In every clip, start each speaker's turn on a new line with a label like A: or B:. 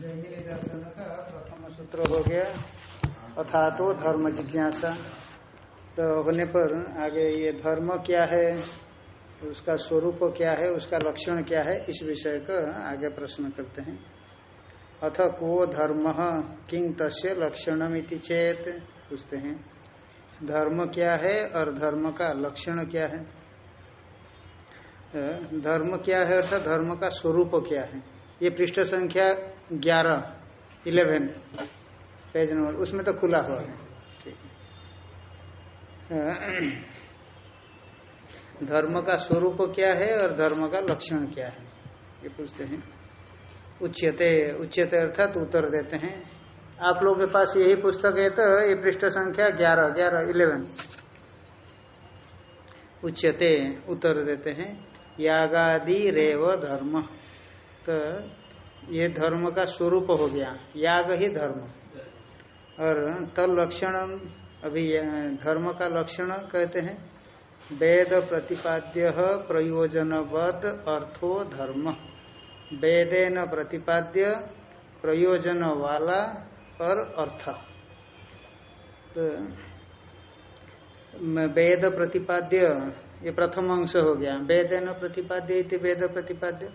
A: दर्शन का प्रथम सूत्र हो गया। अथा तो धर्म जिज्ञासा। तो होने पर आगे ये धर्म क्या है, उसका स्वरूप क्या है, उसका लक्षण क्या है, इस विषय का आगे प्रश्न करते हैं। अथ को धर्म किंग तस्य लक्षणमिति चेत पूछते हैं। धर्म क्या है और धर्म का लक्षण क्या है? धर्म क्या है अर्थात धर्म का स्वरूप क्या है? ये पृष्ठ संख्या ग्यारह, इलेवन, पेज नंबर, उसमें तो खुला हुआ है। धर्म का स्वरूप क्या है और धर्म का लक्षण क्या है? ये पूछते हैं। उच्यते उच्यते अर्थात उत्तर देते हैं। आप लोगों के पास यही पुस्तक है तो ये पृष्ठ संख्या ग्यारह ग्यारह, इलेवन। उच्यते उत्तर देते हैं। यागादि रेव धर्म। तो ये धर्म का स्वरूप हो गया, याग ही धर्म। और तलक्षण अभी धर्म का लक्षण कहते हैं, वेद प्रतिपाद्य प्रयोजनवद अर्थो धर्म। वेदेन प्रतिपाद्य प्रयोजन वाला और अर्थ। तो वेद प्रतिपाद्य, ये प्रथम अंश हो गया। वेदेन प्रतिपाद्य वेद प्रतिपाद्य।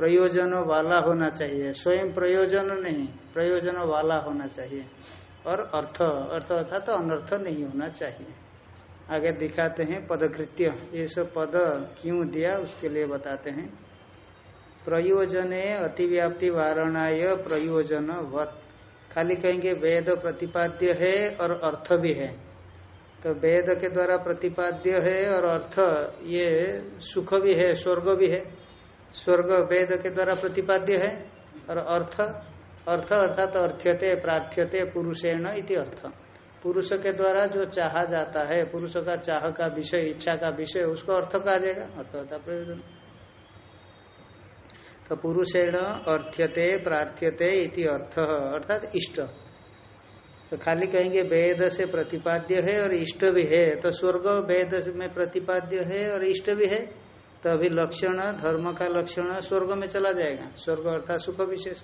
A: प्रयोजन वाला होना चाहिए। स्वयं प्रयोजन नहीं, प्रयोजन वाला होना चाहिए। और अर्थ अर्थ अर्थात तो अनर्थ नहीं होना चाहिए। आगे दिखाते हैं पदकृत्य। ये सब पद क्यों दिया, उसके लिए बताते हैं। प्रयोजने अतिव्याप्ति वारणाय प्रयोजन वत खाली कहेंगे वेद प्रतिपाद्य है और अर्थ भी है। तो वेद के द्वारा प्रतिपाद्य है और अर्थ, ये सुख भी है, स्वर्ग भी है। स्वर्ग वेद के द्वारा प्रतिपाद्य है, और अर्थ अर्थ अर्थात अर्थ्यते, प्रार्थ्यते, पुरुषेण इति अर्थ। पुरुष के द्वारा जो चाहा जाता है, पुरुष का चाह का विषय, इच्छा का विषय, उसको अर्थ कहा जाएगा, अर्थ होता प्रयोजन। तो पुरुषेण अर्थ्यते, प्रार्थ्यते इति अर्थ, अर्थात इष्ट। तो खाली कहेंगे वेद से प्रतिपाद्य है और इष्ट भी है तो स्वर्ग वेद में प्रतिपाद्य है और इष्ट भी है। तो अभी लक्षण, धर्म का लक्षण स्वर्ग में चला जाएगा। स्वर्ग अर्थात सुख विशेष।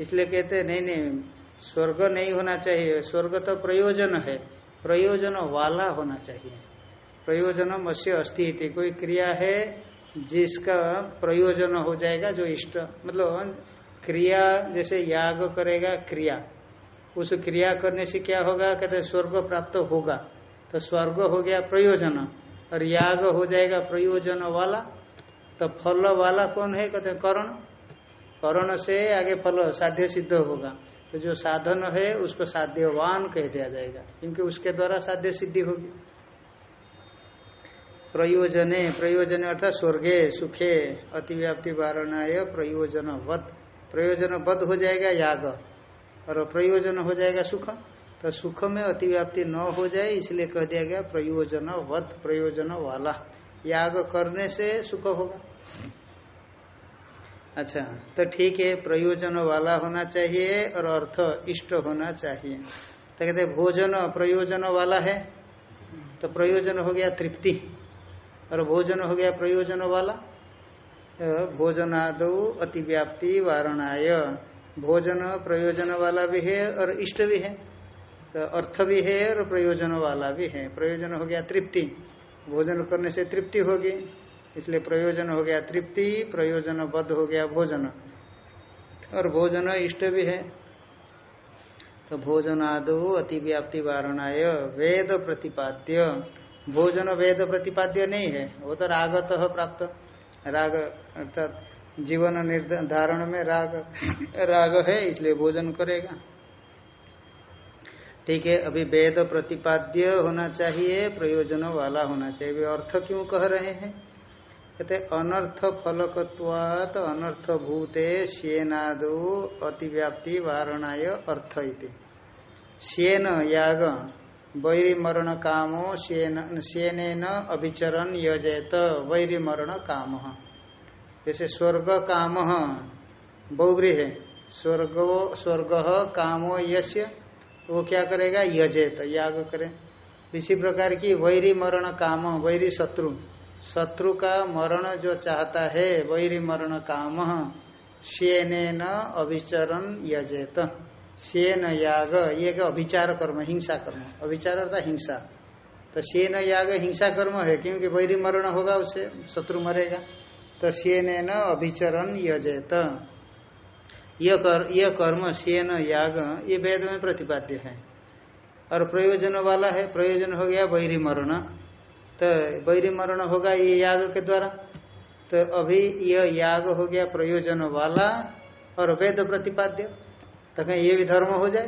A: इसलिए कहते हैं, नहीं नहीं, स्वर्ग नहीं होना चाहिए। स्वर्ग तो प्रयोजन है। प्रयोजन वाला होना चाहिए। प्रयोजन मत्स्य अस्थिति कोई क्रिया है जिसका प्रयोजन हो जाएगा, जो इष्ट। मतलब क्रिया, जैसे याग करेगा, क्रिया। उस क्रिया करने से क्या होगा? कहते स्वर्ग प्राप्त होगा। तो स्वर्ग हो गया प्रयोजन। और याग हो जाएगा प्रयोजन वाला। तो फल वाला कौन है? कहते करण। करण से आगे फल साध्य सिद्ध होगा। तो जो साधन है, उसको साध्यवान कह दिया जाएगा। क्योंकि उसके द्वारा साध्य सिद्धि होगी। प्रयोजने, प्रयोजन अर्थात स्वर्गे, सुखे, अतिव्याप्ति वारणाय प्रयोजन वध प्रयोजन बद हो जाएगा याग। और प्रयोजन हो जाएगा सुख। तो सुख में अतिव्याप्ति न हो जाए, इसलिए कह दिया गया प्रयोजन वत प्रयोजन वाला याग करने से सुख होगा। अच्छा तो ठीक है प्रयोजन वाला होना चाहिए और अर्थ इष्ट होना चाहिए। तो कहते भोजन प्रयोजन वाला है तो प्रयोजन हो गया तृप्ति। और भोजन हो गया प्रयोजन वाला भोजनादो अतिव्याप्ति वारणाय। भोजन प्रयोजन वाला भी है और इष्ट भी है। तो अर्थ भी है और प्रयोजन वाला भी है। प्रयोजन हो गया तृप्ति। भोजन करने से तृप्ति होगी, इसलिए प्रयोजन हो गया तृप्ति प्रयोजन बद्ध हो गया भोजन। और भोजन इष्ट भी है। तो भोजनादो अतिव्याप्ति वारणाय, वेद प्रतिपाद्य। भोजन, वेद प्रतिपाद्य नहीं है, वो तो रागत प्राप्त। राग अर्थात जीवन निर्धारण में राग राग है, इसलिए भोजन करेगा। ठीक है, अभी वेद प्रतिपाद्य होना चाहिए, प्रयोजन वाला होना चाहिए। अर्थ क्यों कह रहे हैं? कहते, अनर्थ फलकत्वात अनर्थ भूते शेनादो अतिव्याप्ति वारणाय अर्थ इति। शेन याग वैरी मरण कामो शेन शेन अभिचरण यजेत वैरी मरण काम जैसे स्वर्ग काम बहुग्री है स्वर्ग स्वर्ग कामो यश्य तो वो क्या करेगा? यजेत, याग करे। इसी प्रकार की वैरी मरण काम, वैरी शत्रु। शत्रु का मरण जो चाहता है, वैरी मरण काम। शेन अभिचरण यजेत। शेन याग, ये का अभिचार कर्म, हिंसा कर्म। अभिचार अर्थात हिंसा। तो शेन याग, हिंसा कर्म है, क्योंकि वैरी मरण होगा, उससे शत्रु मरेगा। तो शेन अभिचरण यजेत। यह कर, यह कर्म सेन याग ये वेद में प्रतिपाद्य है। और प्रयोजन वाला है प्रयोजन हो गया वैरी मरण तो वैरी मरण होगा ये याग के द्वारा। तो अभी यह याग हो गया प्रयोजन वाला और वेद प्रतिपाद्य। तो कहीं ये भी धर्म हो जाए।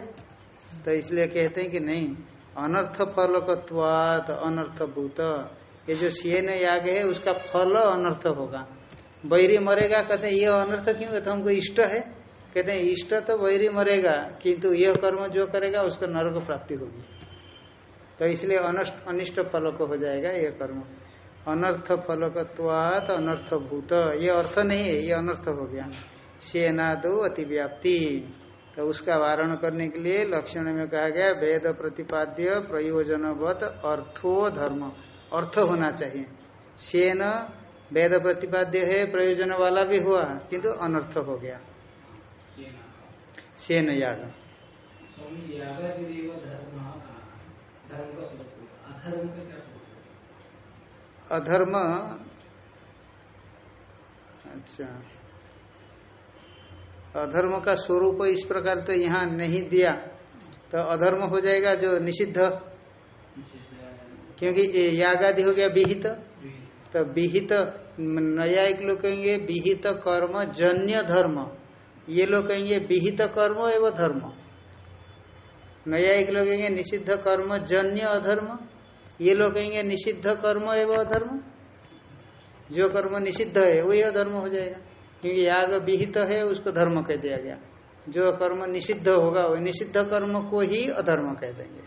A: तो इसलिए कहते हैं कि नहीं अनर्थ फलकत्वात अनर्थ भूत। ये जो सीएन याग है उसका फल अनर्थ होगा। बैरी मरेगा कहते हैं ये अनर्थ क्यों? कहते हमको इष्ट है। कहते हैं, इष्ट तो बैरी मरेगा, किंतु यह कर्म जो करेगा, उसको नरक प्राप्ति होगी। तो इसलिए अनष्ट, अनिष्ट फलक हो जाएगा यह कर्म। अनर्थ फलकत्वात अनर्थ भूत ये अर्थ नहीं है, ये अनर्थ हो गया। सेनादो अतिव्याप्ति। तो उसका वारण करने के लिए लक्षण में कहा गया, वेद प्रतिपाद्य प्रयोजनवत अर्थो धर्म। अर्थ होना चाहिए। सेन वेद प्रतिपाद्य है, प्रयोजन वाला भी हुआ, किंतु अनर्थ हो गया। सेन याग अधर्म अच्छा। अधर्म का स्वरूप इस प्रकार तो यहाँ नहीं दिया। तो अधर्म हो जाएगा जो निषिद्ध। क्योंकि याग आदि हो गया विहित। तो विहित न्यायिक लोग कहेंगे विहित कर्म जन्य धर्म। ये लोग कहेंगे विहित कर्म एवं धर्म। न्यायिक लोग कहेंगे निषिद्ध कर्म जन्य अधर्म। ये लोग कहेंगे निषिद्ध कर्म एवं अधर्म। जो कर्म निषिद्ध है वही अधर्म हो जाएगा। क्योंकि याग विहित है उसको धर्म कह दिया गया। जो कर्म निषिद्ध होगा वो निषिद्ध कर्म को ही अधर्म कह देंगे।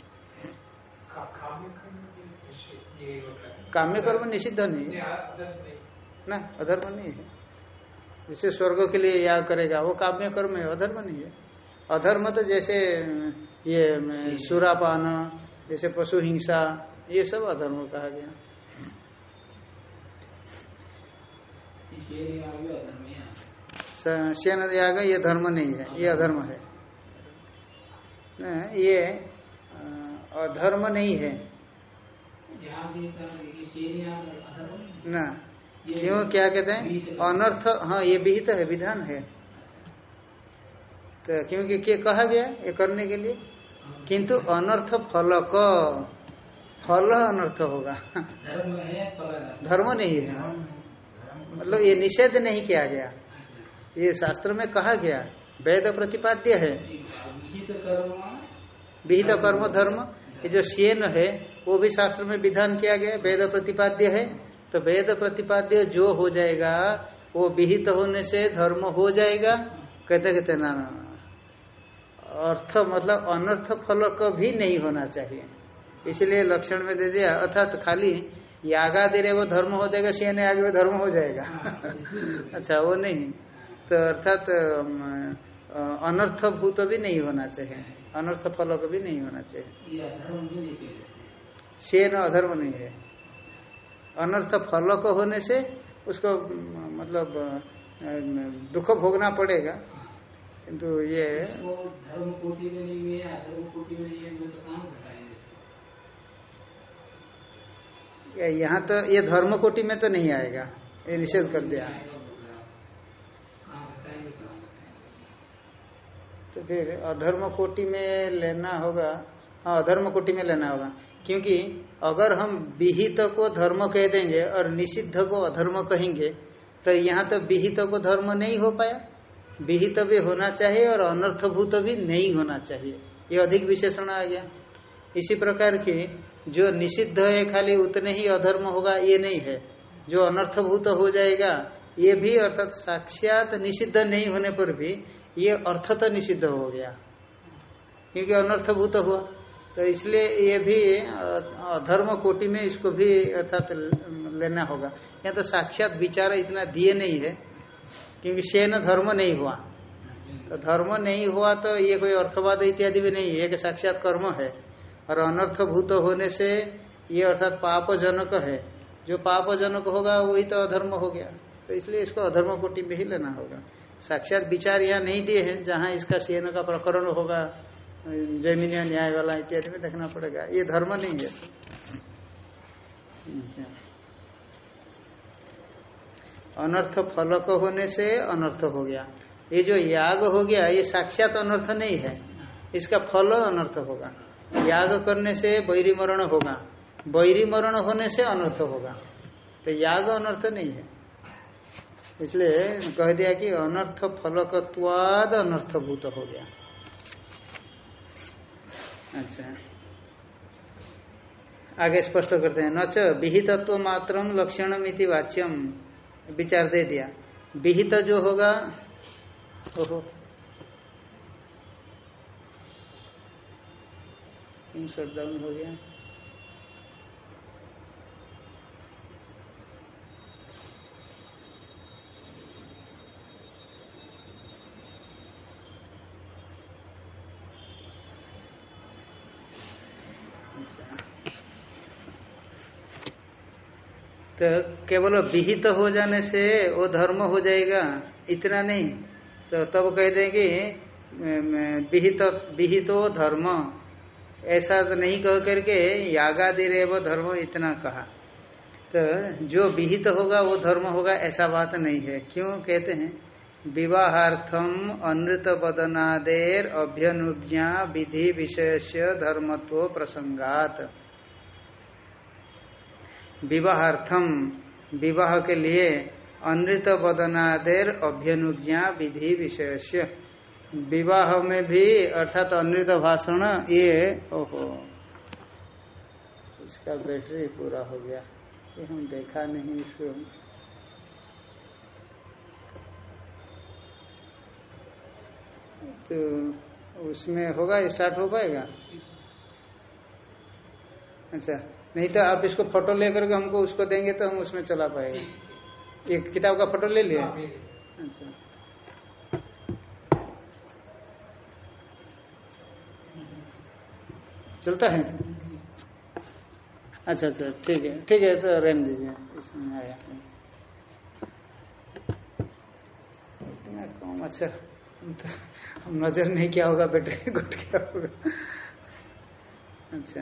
A: काम्य कर्म निषिद्ध नहीं है। ना अधर्म नहीं है। जिसे स्वर्ग के लिए याग करेगा। वो काम्य कर्म है अधर्म नहीं है। अधर्म तो जैसे ये सुरापान जैसे पशु हिंसा ये सब अधर्म कहा गया। सेन याग ये धर्म नहीं है ये अधर्म है। ये अधर्म नहीं है। ना क्यों क्या कहते हैं? अनर्थ। हाँ ये विहित है विधान है। तो क्योंकि क्या कहा गया ये करने के लिए? किंतु अनर्थ फलक। फल अनर्थ होगा। धर्म नहीं है। मतलब ये निषेध नहीं किया गया। ये शास्त्र में कहा गया वेद प्रतिपाद्य है। विहित कर्म। धर्म। ये जो सेन है वो भी शास्त्र में विधान किया गया वेद प्रतिपाद्य है। तो वेद प्रतिपाद्य जो हो जाएगा वो विहित होने से धर्म हो जाएगा। कहते कहते ना ना अर्थ मतलब अनर्थ फल का भी नहीं होना चाहिए। इसलिए लक्षण में दे दिया अर्थात तो खाली यागा दे रहे वो धर्म हो जाएगा सीएन आगे वो धर्म हो जाएगा। अच्छा वो नहीं। तो अर्थात अनर्थ भूत भी नहीं होना चाहिए। अनर्थ फल भी नहीं होना चाहिए। सेन अधर्म नहीं है। अनर्थ फल को होने से उसको मतलब दुख भोगना पड़ेगा। किंतु ये धर्म कोटि में नहीं है अधर्म कोटि में नहीं है तो यहाँ तो ये धर्म कोटि में तो नहीं आएगा। ये निषेध कर दिया। तो फिर अधर्म कोटि में लेना होगा। हाँ अधर्म कोटि में लेना होगा। क्योंकि अगर हम विहित को धर्म कह देंगे और निषिद्ध को अधर्म कहेंगे तो यहाँ तो विहित को धर्म नहीं हो पाया। विहित भी होना चाहिए और अनर्थभूत भी नहीं होना चाहिए। ये अधिक विशेषण आ गया। इसी प्रकार की जो निषिद्ध है खाली उतने ही अधर्म होगा, ये नहीं है। जो अनर्थभूत हो जाएगा, ये भी अर्थात साक्षात निषिद्ध नहीं होने पर भी ये अर्थ तो निषिद्ध हो गया। क्योंकि अनर्थभूत हुआ। तो इसलिए ये भी अधर्म कोटि में इसको भी अर्थात लेना होगा। या तो साक्षात विचार इतना दिए नहीं है, क्योंकि शेन धर्म नहीं हुआ। तो धर्म नहीं हुआ तो ये कोई अर्थवाद इत्यादि भी नहीं है, एक साक्षात कर्म है। और अनर्थ भूत होने से ये अर्थात पाप जनक है। जो पाप जनक होगा, वही तो अधर्म हो गया। तो इसलिए इसको अधर्म कोटि में ही लेना होगा। साक्षात विचार यहाँ नहीं दिए हैं, जहाँ इसका सीएन का प्रकरण होगा जमीनिया न्याय वाला इत्यादि में देखना पड़ेगा। ये धर्म नहीं है। अनर्थ फलक होने से अनर्थ हो गया। ये जो याग हो गया, ये साक्षात अनर्थ नहीं है। इसका फल अनर्थ होगा। याग करने से बैरी मरण होगा। बैरी मरण होने से अनर्थ होगा। तो याग अनर्थ नहीं है। इसलिए कह दिया कि अनर्थ फलकत्वाद अनर्थभूत हो गया। अच्छा। आगे स्पष्ट करते हैं। न च विहितत्व मात्र लक्षणम इति वाच्यम विचार दे दिया। विहित जो होगा, ओहो। हो गया। तो केवल विहित हो जाने से वो धर्म हो जाएगा, इतना नहीं। तो तब कह देंगे विहित, विहितो धर्म। ऐसा तो नहीं कह करके यागादि रेव धर्म इतना कहा। तो जो विहित होगा, वो धर्म होगा, ऐसा बात नहीं है। क्यों? कहते हैं, विवाहार्थम अनृत बदनादेर अभ्यनुज्ञा विधि विषय से धर्मत्व प्रसंगात। विवाहार्थम विवाह के लिए अनृत बदनादेर अभ्यनुज्ञा विधि विषय विवाह में भी अर्थात अनृत भाषण, ये, ओहो। इसका बैटरी पूरा हो गया। ये हम देखा नहीं इसको। तो उसमें होगा, स्टार्ट हो पाएगा? अच्छा। नहीं तो आप इसको फ़ोटो लेकर के हमको उसको देंगे तो हम उसमें चला पाएँगे। एक किताब का फ़ोटो ले लिया अच्छा। चलता है? अच्छा अच्छा ठीक है ठीक है तो रहने दीजिए। इसमें आया इतना कम अच्छा तो हम नज़र नहीं क्या होगा बेटे गुट क्या होगा अच्छा।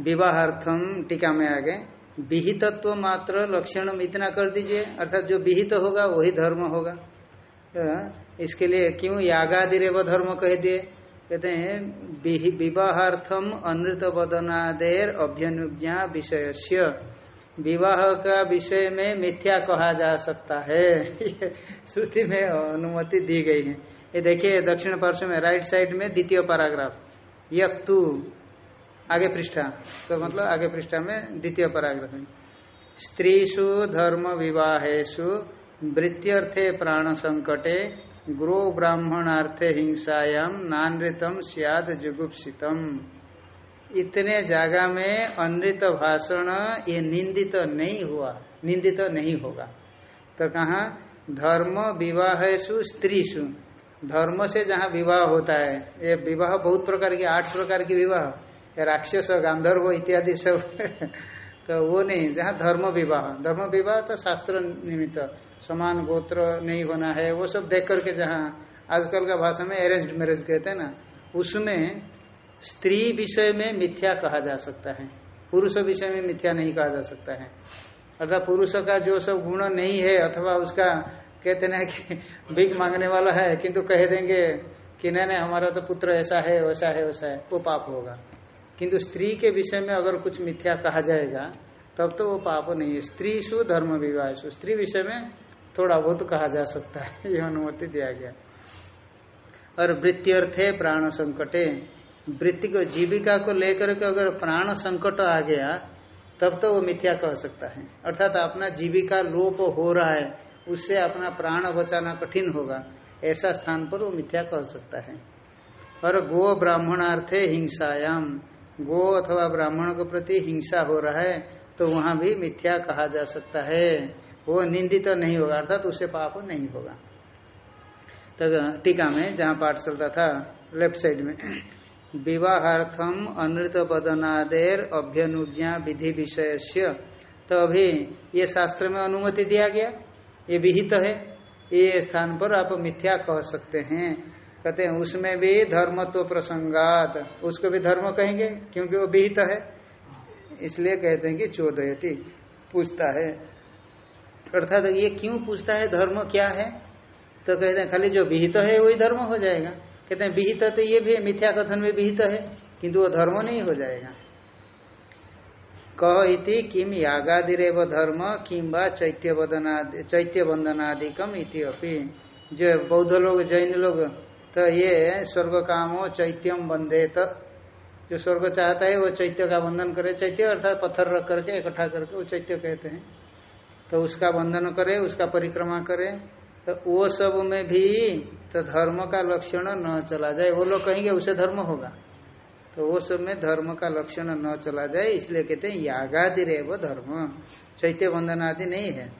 A: विवाहार्थम टीका में आगे। विहितत्व मात्र लक्षण इतना कर दीजिए, अर्थात जो विहित तो होगा, वही धर्म होगा। तो इसके लिए क्यों यागादि रेव धर्म कह दिए? कहते हैं विवाहार्थम अनृत बदनादेर अभ्यनुज्ञा विषय विवाह का विषय में मिथ्या कहा जा सकता है। श्रुति में अनुमति दी गई है। ये देखिए, दक्षिण पार्श्व में, राइट साइड में, द्वितीय पैराग्राफ। यू आगे पृष्ठा। तो मतलब आगे पृष्ठा में द्वितीय पराग्रह में। स्त्रीषु धर्म विवाहेशु वृत्त्यर्थे प्राण संकटे ग्रो ब्राह्मणार्थे हिंसायाम नानृतम सियाद जुगुप्सितम। इतने जागा में अनृत भाषण ये निंदित तो नहीं हुआ, निंदित तो नहीं होगा। तो कहा धर्म विवाहेशु स्त्रीशु धर्म से जहाँ विवाह होता है, ये विवाह बहुत प्रकार के, आठ प्रकार के विवाह। राक्षस गांधर्व इत्यादि सब। तो वो नहीं, जहाँ धर्म विवाह। धर्म विवाह तो शास्त्र निमित्त। समान गोत्र नहीं होना है, वो सब देख करके जहाँ आजकल का भाषा में अरेंज मैरिज कहते हैं ना, उसमें स्त्री विषय में मिथ्या कहा जा सकता है। पुरुष विषय में मिथ्या नहीं कहा जा सकता है। अर्थात पुरुष का जो सब गुण नहीं है, अथवा उसका कहते ना कि भीख मांगने वाला है, किंतु कह देंगे कि नहीं नहीं, हमारा तो पुत्र ऐसा है, वैसा है वैसा है, वो पाप होगा। किंतु स्त्री के विषय में अगर कुछ मिथ्या कहा जाएगा, तब तो वो पाप नहीं है। स्त्री सु धर्म विवाह सु स्त्री विषय में थोड़ा बहुत कहा जा सकता है यह अनुमति दिया गया। और वृत्त्यर्थे प्राण संकटे। वृत्ति को, जीविका को लेकर के अगर प्राण संकट आ गया, तब तो वो मिथ्या कह सकता है। अर्थात अपना जीविका लोप हो रहा है, उससे अपना प्राण बचाना कठिन होगा। ऐसा स्थान पर वो मिथ्या कह सकता है। और गो ब्राह्मणार्थे हिंसायाम। गो अथवा ब्राह्मण के प्रति हिंसा हो रहा है तो वहाँ भी मिथ्या कहा जा सकता है। वो निंदित तो नहीं होगा, अर्थात तो उससे पाप नहीं होगा। तो टीका में जहाँ पाठ चलता था, लेफ़्ट साइड में, विवाहार्थम अनृत बदनादेर अभ्यनुज्ञा विधि विषय से तो अभी ये शास्त्र में अनुमति दिया गया, ये विहित तो है, ये स्थान पर आप मिथ्या कह सकते हैं। कहते हैं, उसमें भी धर्मत्व प्रसंगात। उसको भी धर्म कहेंगे, क्योंकि वो विहित है। इसलिए कहते हैं कि चोदयती, पूछता है। अर्थात ये क्यों पूछता है, धर्म क्या है? तो कहते हैं, खाली जो विहित है, वही धर्म हो जाएगा। कहते हैं, विहित तो ये भी मिथ्या कथन में विहित है, किंतु वो धर्म नहीं हो जाएगा। कह इति किम यागादिव धर्म किम चैत्य वदनादि चैत्य वंदनादिकम इति अपि। जो बौद्ध लोग, जैन लोग तो ये स्वर्ग कामो चैत्यम वंदे तो जो स्वर्ग चाहता है, वो चैत्य का बंधन करे। चैत्य अर्थात पत्थर रख करके इकट्ठा करके, वो चैत्य कहते हैं। तो उसका बंधन करे, उसका परिक्रमा करे। तो वो सब में भी तो धर्म का लक्षण न चला जाए। वो लोग कहेंगे, उसे धर्म होगा। तो वो सब में धर्म का लक्षण न चला जाए, इसलिए कहते हैं यागादि रे वो धर्म। चैत्य बंधन आदि नहीं है।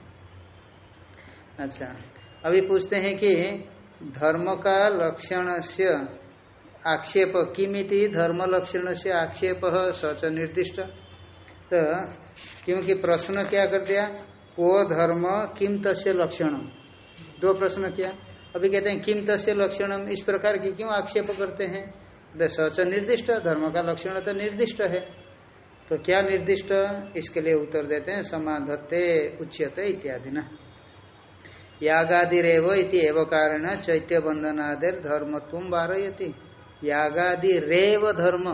A: अच्छा। अभी पूछते हैं कि धर्म का लक्षण से आक्षेप, किमिति धर्म लक्षण से आक्षेप सच निर्दिष्ट। तो क्योंकि प्रश्न क्या कर दिया? वो धर्म किम तस्य लक्षण? दो प्रश्न किया। अभी कहते हैं, किम तस्य लक्षण? इस प्रकार की क्यों आक्षेप करते हैं? तो सच निर्दिष्ट धर्म का लक्षण तो निर्दिष्ट है। तो क्या निर्दिष्ट? इसके लिए उत्तर देते हैं, समाधत्ते, उच्यते इत्यादि न। यागादिव इति एव कारण चैत्य बंधनादिर धर्म तुम बारयती यागादि रेव धर्म,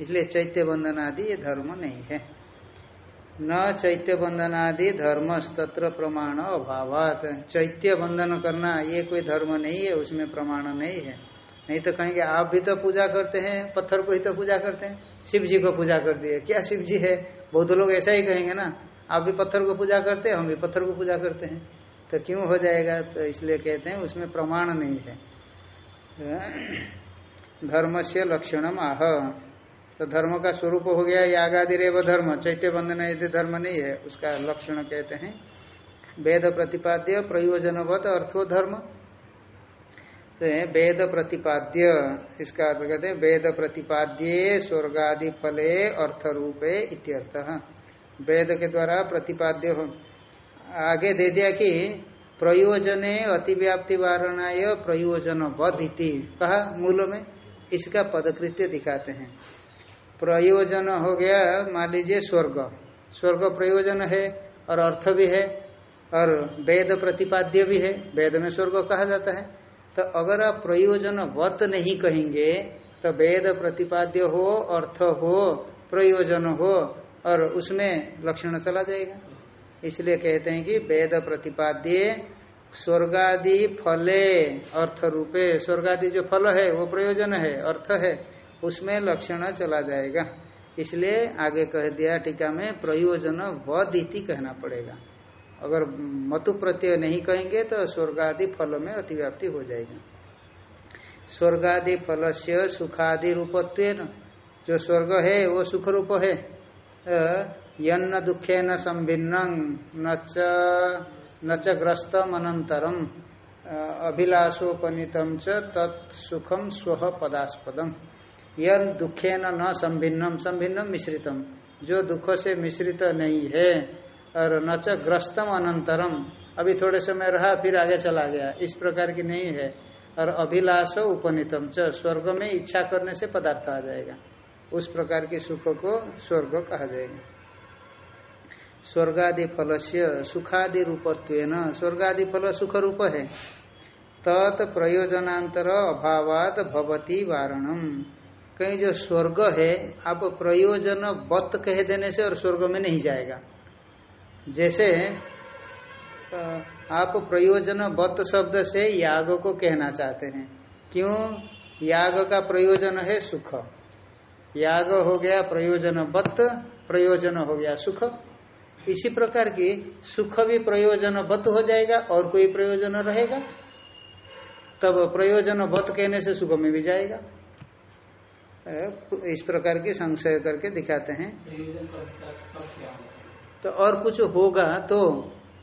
A: इसलिए चैत्य बंधनादि ये धर्म नहीं है। न चैत्य बंधनादि धर्म तत्र प्रमाण अभावात। चैत्य बंधन करना ये कोई धर्म नहीं है, उसमें प्रमाण नहीं है। नहीं तो कहेंगे, आप भी तो पूजा करते हैं, पत्थर को ही तो पूजा करते हैं। शिव जी को पूजा कर दिए। क्या शिव जी है? बहुत लोग ऐसा ही कहेंगे ना, आप भी पत्थर को पूजा करते हैं, हम भी पत्थर को पूजा करते हैं। तो क्यों हो जाएगा? तो इसलिए कहते हैं, उसमें प्रमाण नहीं है। धर्म से लक्षणम आह। तो धर्म का स्वरूप हो गया यागादि रेव धर्म, चैत्य बंधन यदि धर्म नहीं है, उसका लक्षण कहते हैं। वेद प्रतिपाद्य प्रयोजनवत अर्थो धर्म। तो वेद प्रतिपाद्य, इसका अर्थ कहते हैं, वेद प्रतिपाद्य स्वर्गादि फले अर्थ रूपे इत्यर्थ। वेद के द्वारा प्रतिपाद्य आगे दे दिया कि प्रयोजने अतिव्याप्ति वारणाय प्रयोजन बद इति कहा मूल में? इसका पदकृत्य दिखाते हैं। प्रयोजन हो गया, मान लीजिए स्वर्ग। स्वर्ग प्रयोजन है और अर्थ भी है और वेद प्रतिपाद्य भी है। वेद में स्वर्ग कहा जाता है। तो अगर आप प्रयोजन वत नहीं कहेंगे तो वेद प्रतिपाद्य हो, अर्थ हो, प्रयोजन हो और उसमें लक्षण चला जाएगा। इसलिए कहते हैं कि वेद प्रतिपाद्य स्वर्गादि फले अर्थ रूपे। स्वर्गादि जो फल है, वो प्रयोजन है, अर्थ है, उसमें लक्षण चला जाएगा। इसलिए आगे कह दिया टीका में प्रयोजन वदिति कहना पड़ेगा। अगर मतु प्रत्यय नहीं कहेंगे तो स्वर्गादि फल में अतिव्याप्ति हो जाएगी। स्वर्गादि फल से सुखादि रूपत्व जो स्वर्ग है, वो सुख रूप है यन्न दुखे न संभिन्न न ग्रस्तम अनंतरम अभिलाषोपनीतम च तत्सुखम स्व पदास्पदम। यन दुखे न संभिन्नम संभिन्नम मिश्रितम। जो दुख से मिश्रित नहीं है, और न च ग्रस्तम अनंतरम, अभी थोड़े समय रहा, फिर आगे चला गया। इस प्रकार की नहीं है। और अभिलाष उपनीतम च, स्वर्ग में इच्छा करने से पदार्थ आ जाएगा। उस प्रकार के सुख को स्वर्ग कहा जाएगा। स्वर्गादि फल से सुखादि रूपत्व स्वर्गादि फल सुख रूप है। तत् प्रयोजनांतर अभावात भवती वारणम। कहीं जो स्वर्ग है आप प्रयोजन बत कह देने से और स्वर्ग में नहीं जाएगा। जैसे आप प्रयोजन बत शब्द से याग को कहना चाहते हैं। क्यों? याग का प्रयोजन है सुख। याग हो गया प्रयोजन बत, प्रयोजन हो गया सुख। इसी प्रकार की सुख भी प्रयोजन बत हो जाएगा और कोई प्रयोजन रहेगा। तब प्रयोजन बत कहने से सुख में भी जाएगा। इस प्रकार की संशय करके दिखाते हैं। तो और कुछ होगा तो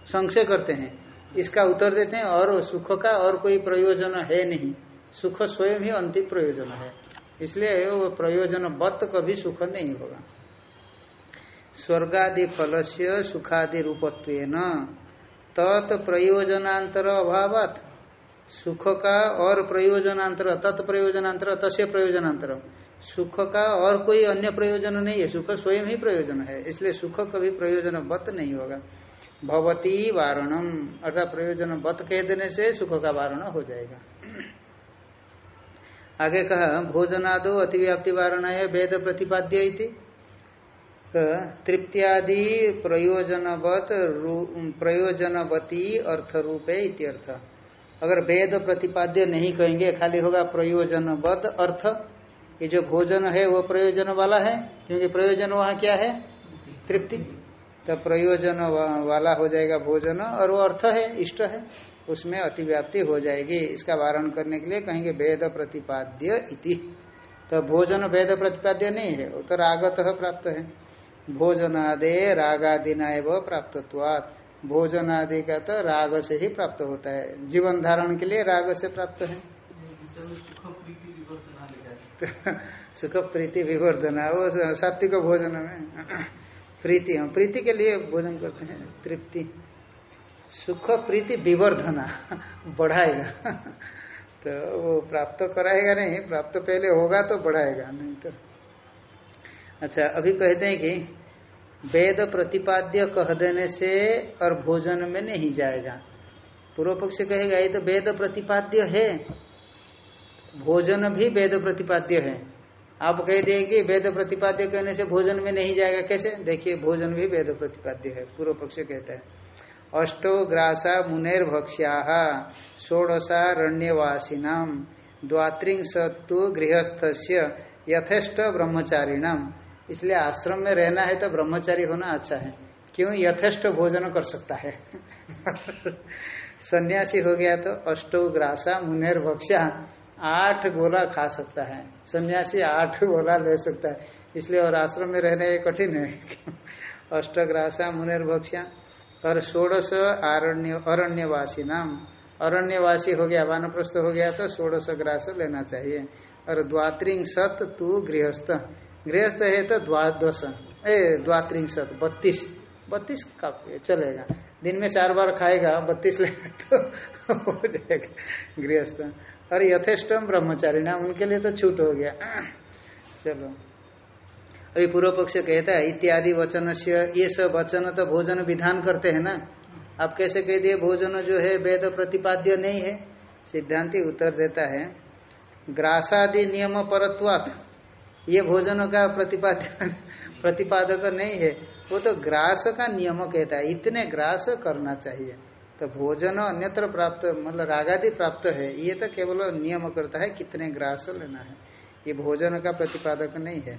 A: संशय करते हैं। इसका उत्तर देते हैं, और सुख का और कोई प्रयोजन है नहीं। सुख स्वयं ही अंतिम प्रयोजन है। इसलिए वो प्रयोजन बत कभी सुख नहीं होगा। स्वर्गादि फल से सुखादि रूपत्व तत् प्रयोजनांतर सुख का और प्रयोजनांतर तत्प्रयोजनांतर तस्य प्रयोजनांतर सुख का और कोई अन्य प्रयोजन नहीं है, सुख स्वयं ही प्रयोजन है, इसलिए सुख कभी प्रयोजन बत नहीं होगा। भवती वारणम, अर्थात प्रयोजन बत कह देने से सुख का वारण हो जाएगा। आगे कहा, भोजनादो अतिव्याप्ति वारण है, वेद प्रतिपाद्य तो तृप्त्यादि प्रयोजनवत प्रयोजनवती अर्थ रूपे इत्यर्थ। अगर वेद प्रतिपाद्य नहीं कहेंगे, खाली होगा प्रयोजनवत अर्थ। ये जो भोजन है, वो प्रयोजन वाला है, क्योंकि प्रयोजन वहाँ क्या है? तृप्ति। तो प्रयोजन वाला हो जाएगा भोजन, और वो अर्थ है, इष्ट है, उसमें अतिव्याप्ति हो जाएगी। इसका वारण करने के लिए कहेंगे वेद प्रतिपाद्य इति। तो भोजन वेद प्रतिपाद्य नहीं है, वो तो रागत प्राप्त है। भोजनादे रागादिना एवं भोजन आदि का तो राग से ही प्राप्त होता है। जीवन धारण के लिए राग से प्राप्त है। सुख प्रीति विवर्धना, वो सात्विक भोजन में। प्रीति, हम प्रीति के लिए भोजन करते हैं। तृप्ति। सुख प्रीति विवर्धना, बढ़ाएगा। तो वो प्राप्त कराएगा नहीं, प्राप्त पहले होगा तो बढ़ाएगा, नहीं तो अच्छा अभी कहते हैं कि वेद प्रतिपाद्य कह देने से और भोजन में नहीं जाएगा। पूर्व पक्ष कहेगा, ये तो वेद प्रतिपाद्य है। भोजन भी वेद प्रतिपाद्य है। आप कह दिए कि वेद प्रतिपाद्य कहने से भोजन में नहीं जाएगा, कैसे? देखिए, भोजन भी वेद प्रतिपाद्य है पूर्व पक्ष कहता है। अष्टो ग्रासा मुनेर भक्ष्या षोड़शारण्यवासीनाम द्वात्रिंशत्तु गृहस्थ यथेष्ट ब्रह्मचारिणाम। इसलिए आश्रम में रहना है तो ब्रह्मचारी होना अच्छा है। क्यों? यथेष्ट भोजन कर सकता है। सन्यासी हो गया तो अष्टो ग्रासा मुनेर भक्ष्या, आठ गोला खा सकता है। सन्यासी आठ गोला ले सकता है। इसलिए और आश्रम में रहना ये कठिन है। अष्टग्रासा मुनिर्भक्ष्या और षोड़श आरण्य, अरण्यवासी नाम। अरण्यवासी हो गया, वानप्रस्थ हो गया तो षोड़श ग्रास लेना चाहिए। और द्वात्रिंग सत तू गृहस्थ। गृहस्थ है तो द्वादश ए द्वात्रिंग सत बत्तीस बत्तीस का चलेगा? दिन में चार बार खाएगा, बत्तीस लेगा तो हो जाएगा गृहस्थ। और यथेष्टम ब्रह्मचारी, ना, उनके लिए तो छूट हो गया। चलो। अभी पूर्व पक्ष कहता है, इत्यादि वचन से ये सब वचन तो भोजन विधान करते हैं ना? आप कैसे कह दिए, भोजन जो है, वेद प्रतिपाद्य नहीं है? सिद्धांति उत्तर देता है, ग्रासादि नियम परत्वात। ये भोजन का प्रतिपाद्य प्रतिपादक नहीं है। वो तो ग्रास का नियम कहता है। इतने ग्रास करना चाहिए। तो भोजन अन्यत्र प्राप्त मतलब रागादि प्राप्त है। ये तो केवल नियम करता है कितने ग्रास लेना है। ये भोजन का प्रतिपादक नहीं है।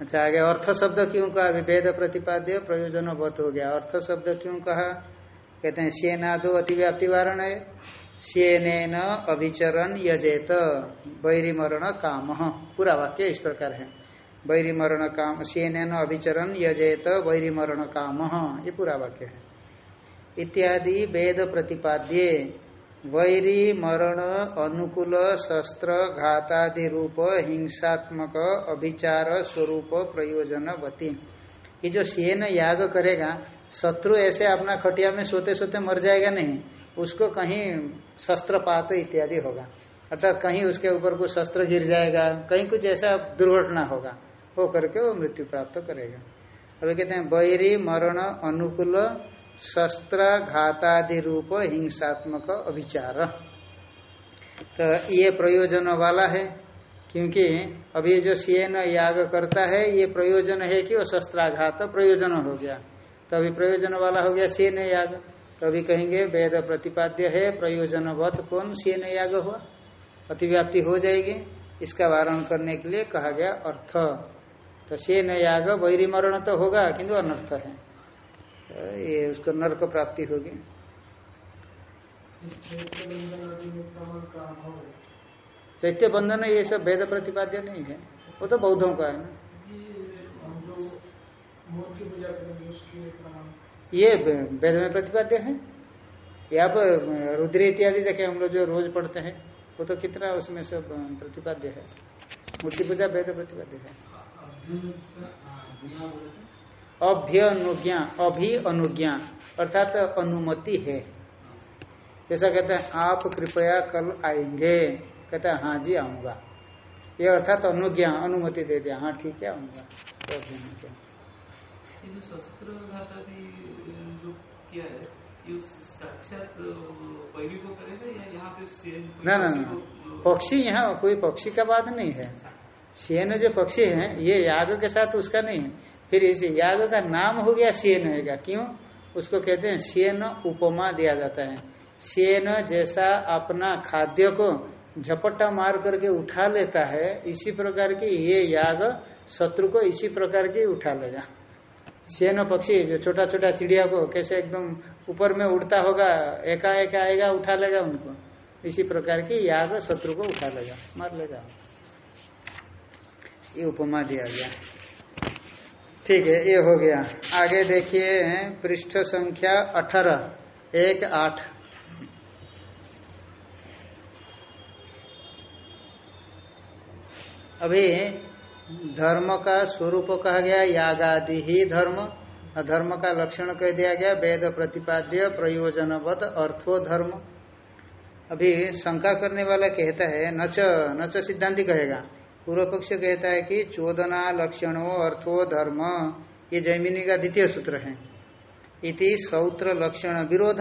A: अच्छा आगे अर्थ शब्द क्यों कहा? विभेद प्रतिपाद्य प्रयोजन बहुत हो गया। अर्थ शब्द क्यों कहा? कहते हैं सेनादो अतिव्याप्ति वारण है सेन अभिचरण यजेत बैरी मरण काम। पूरा वाक्य इस प्रकार है। बैरी मरण काम सेन अभिचरण यजेत बैरी मरण काम। ये पूरा वाक्य है। इत्यादि वेद प्रतिपाद्य वैरी मरण अनुकूल शस्त्र घातादि रूप हिंसात्मक अभिचार स्वरूप प्रयोजनवती। ये जो सेन याग करेगा शत्रु ऐसे अपना खटिया में सोते सोते मर जाएगा नहीं, उसको कहीं शस्त्र शस्त्रपात इत्यादि होगा। अर्थात कहीं उसके ऊपर कुछ शस्त्र गिर जाएगा, कहीं कुछ ऐसा दुर्घटना होगा, हो करके वो मृत्यु प्राप्त करेगा। अभी कहते हैं, बैरी, मरण, अनुकूल शस्त्र घातादि रूप हिंसात्मक अभिचार तो ये प्रयोजन वाला है, क्योंकि अभी जो सीएन याग करता है, ये प्रयोजन है कि वो शस्त्राघात प्रयोजन हो गया। तो अभी प्रयोजन वाला हो गया सीएन याग। तो अभी कहेंगे वेद प्रतिपाद्य है, प्रयोजनवत कौन सीएन याग हुआ? अतिव्याप्ति हो जाएगी। इसका वारण करने के लिए कहा गया अर्थ। तो सेन याग वैरी मरण तो होगा, किंतु अनर्थ है। तो ये उसको नर्क प्राप्ति होगी। चैत्य बंधन ये सब वेद प्रतिपाद्य नहीं है। वो तो बौद्धों का है ना। ये वेद में प्रतिपाद्य है। यहाँ पर रुद्र इत्यादि देखे हम लोग जो रोज पढ़ते हैं, वो तो कितना उसमें सब प्रतिपाद्य है। मूर्ति पूजा, वेद प्रतिपाद्य है। अभ्य अनुज्ञा अभी अनुज्ञा अर्थात अनुमति है। जैसा कहते हैं, आप कृपया कल आएँगे। कहते हैं हाँ जी, आऊँगा। ये अर्थात अनुज्ञा, अनुमति दे दिया। हाँ ठीक है, आऊँगा। तो
B: जो शस्त्र घाता भी जो किया है ये साक्षात पहली को करेगा या यहाँ पे
A: ना ना ना। पक्षी यहाँ कोई पक्षी का बात नहीं है। सेन जो पक्षी है ये याग के साथ उसका नहीं है। फिर इस याग का नाम हो गया सेन होगा क्यों? उसको कहते हैं सेन उपमा दिया जाता है। सेन जैसा अपना खाद्य को झपट्टा मार करके उठा लेता है इसी प्रकार की ये याग शत्रु को इसी प्रकार की उठा लेगा। सेन पक्षी, जो छोटा छोटा चिड़िया को कैसे एकदम ऊपर में उड़ता होगा, एकाएक आएगा, उठा लेगा उनको। इसी प्रकार की याग शत्रु को उठा लेगा, मार लेगा। ये उपमा दिया गया। ठीक है, ये हो गया। आगे देखिए, पृष्ठ संख्या अठारह, एक आठ। अभी धर्म का स्वरूप कहा गया, यागादि ही धर्म। और धर्म का लक्षण कह दिया गया, वेद प्रतिपाद्य प्रयोजनवद अर्थो धर्म। अभी शंका करने वाला कहता है, नच नच सिद्धांति कहेगा। पूर्व पक्ष कहता है कि चोदना, लक्षणों, अर्थो धर्म। ये जैमिनी का द्वितीय सूत्र है। इति सौत्र लक्षण विरोध।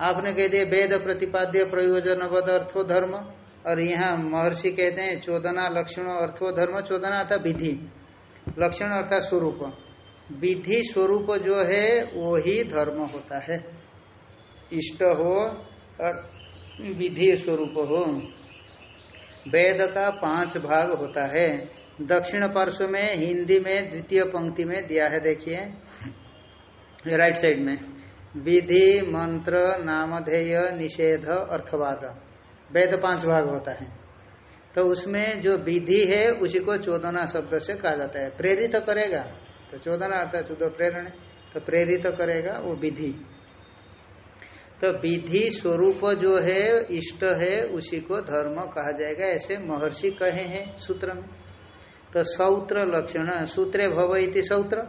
A: आपने कह दिया, वेद प्रतिपाद्य प्रयोजनवद अर्थो धर्म। और यहाँ महर्षि कहते हैं, चोदना लक्षण अर्थो धर्म, चोदना अर्थात विधि। लक्षण अर्थात स्वरूप। विधि स्वरूप जो है, वो ही धर्म होता है। इष्ट हो और विधि स्वरूप हो। वेद का पाँच भाग होता है। दक्षिण पार्श्व में, हिंदी में, द्वितीय पंक्ति में दिया है, देखिए। राइट साइड में। विधि, मंत्र, नामधेय, निषेध, अर्थवाद। वेद पाँच भाग होता है। तो उसमें जो विधि है, उसी को चोदना शब्द से कहा जाता है। प्रेरित करेगा तो चोदना अर्थात चुदो प्रेरण तो प्रेरित करेगा वो विधि। तो विधि स्वरूप जो है, इष्ट है, उसी को धर्म कहा जाएगा। ऐसे महर्षि कहे हैं सूत्र में। तो सौत्र लक्षण, सूत्रे भव इति सौत्र।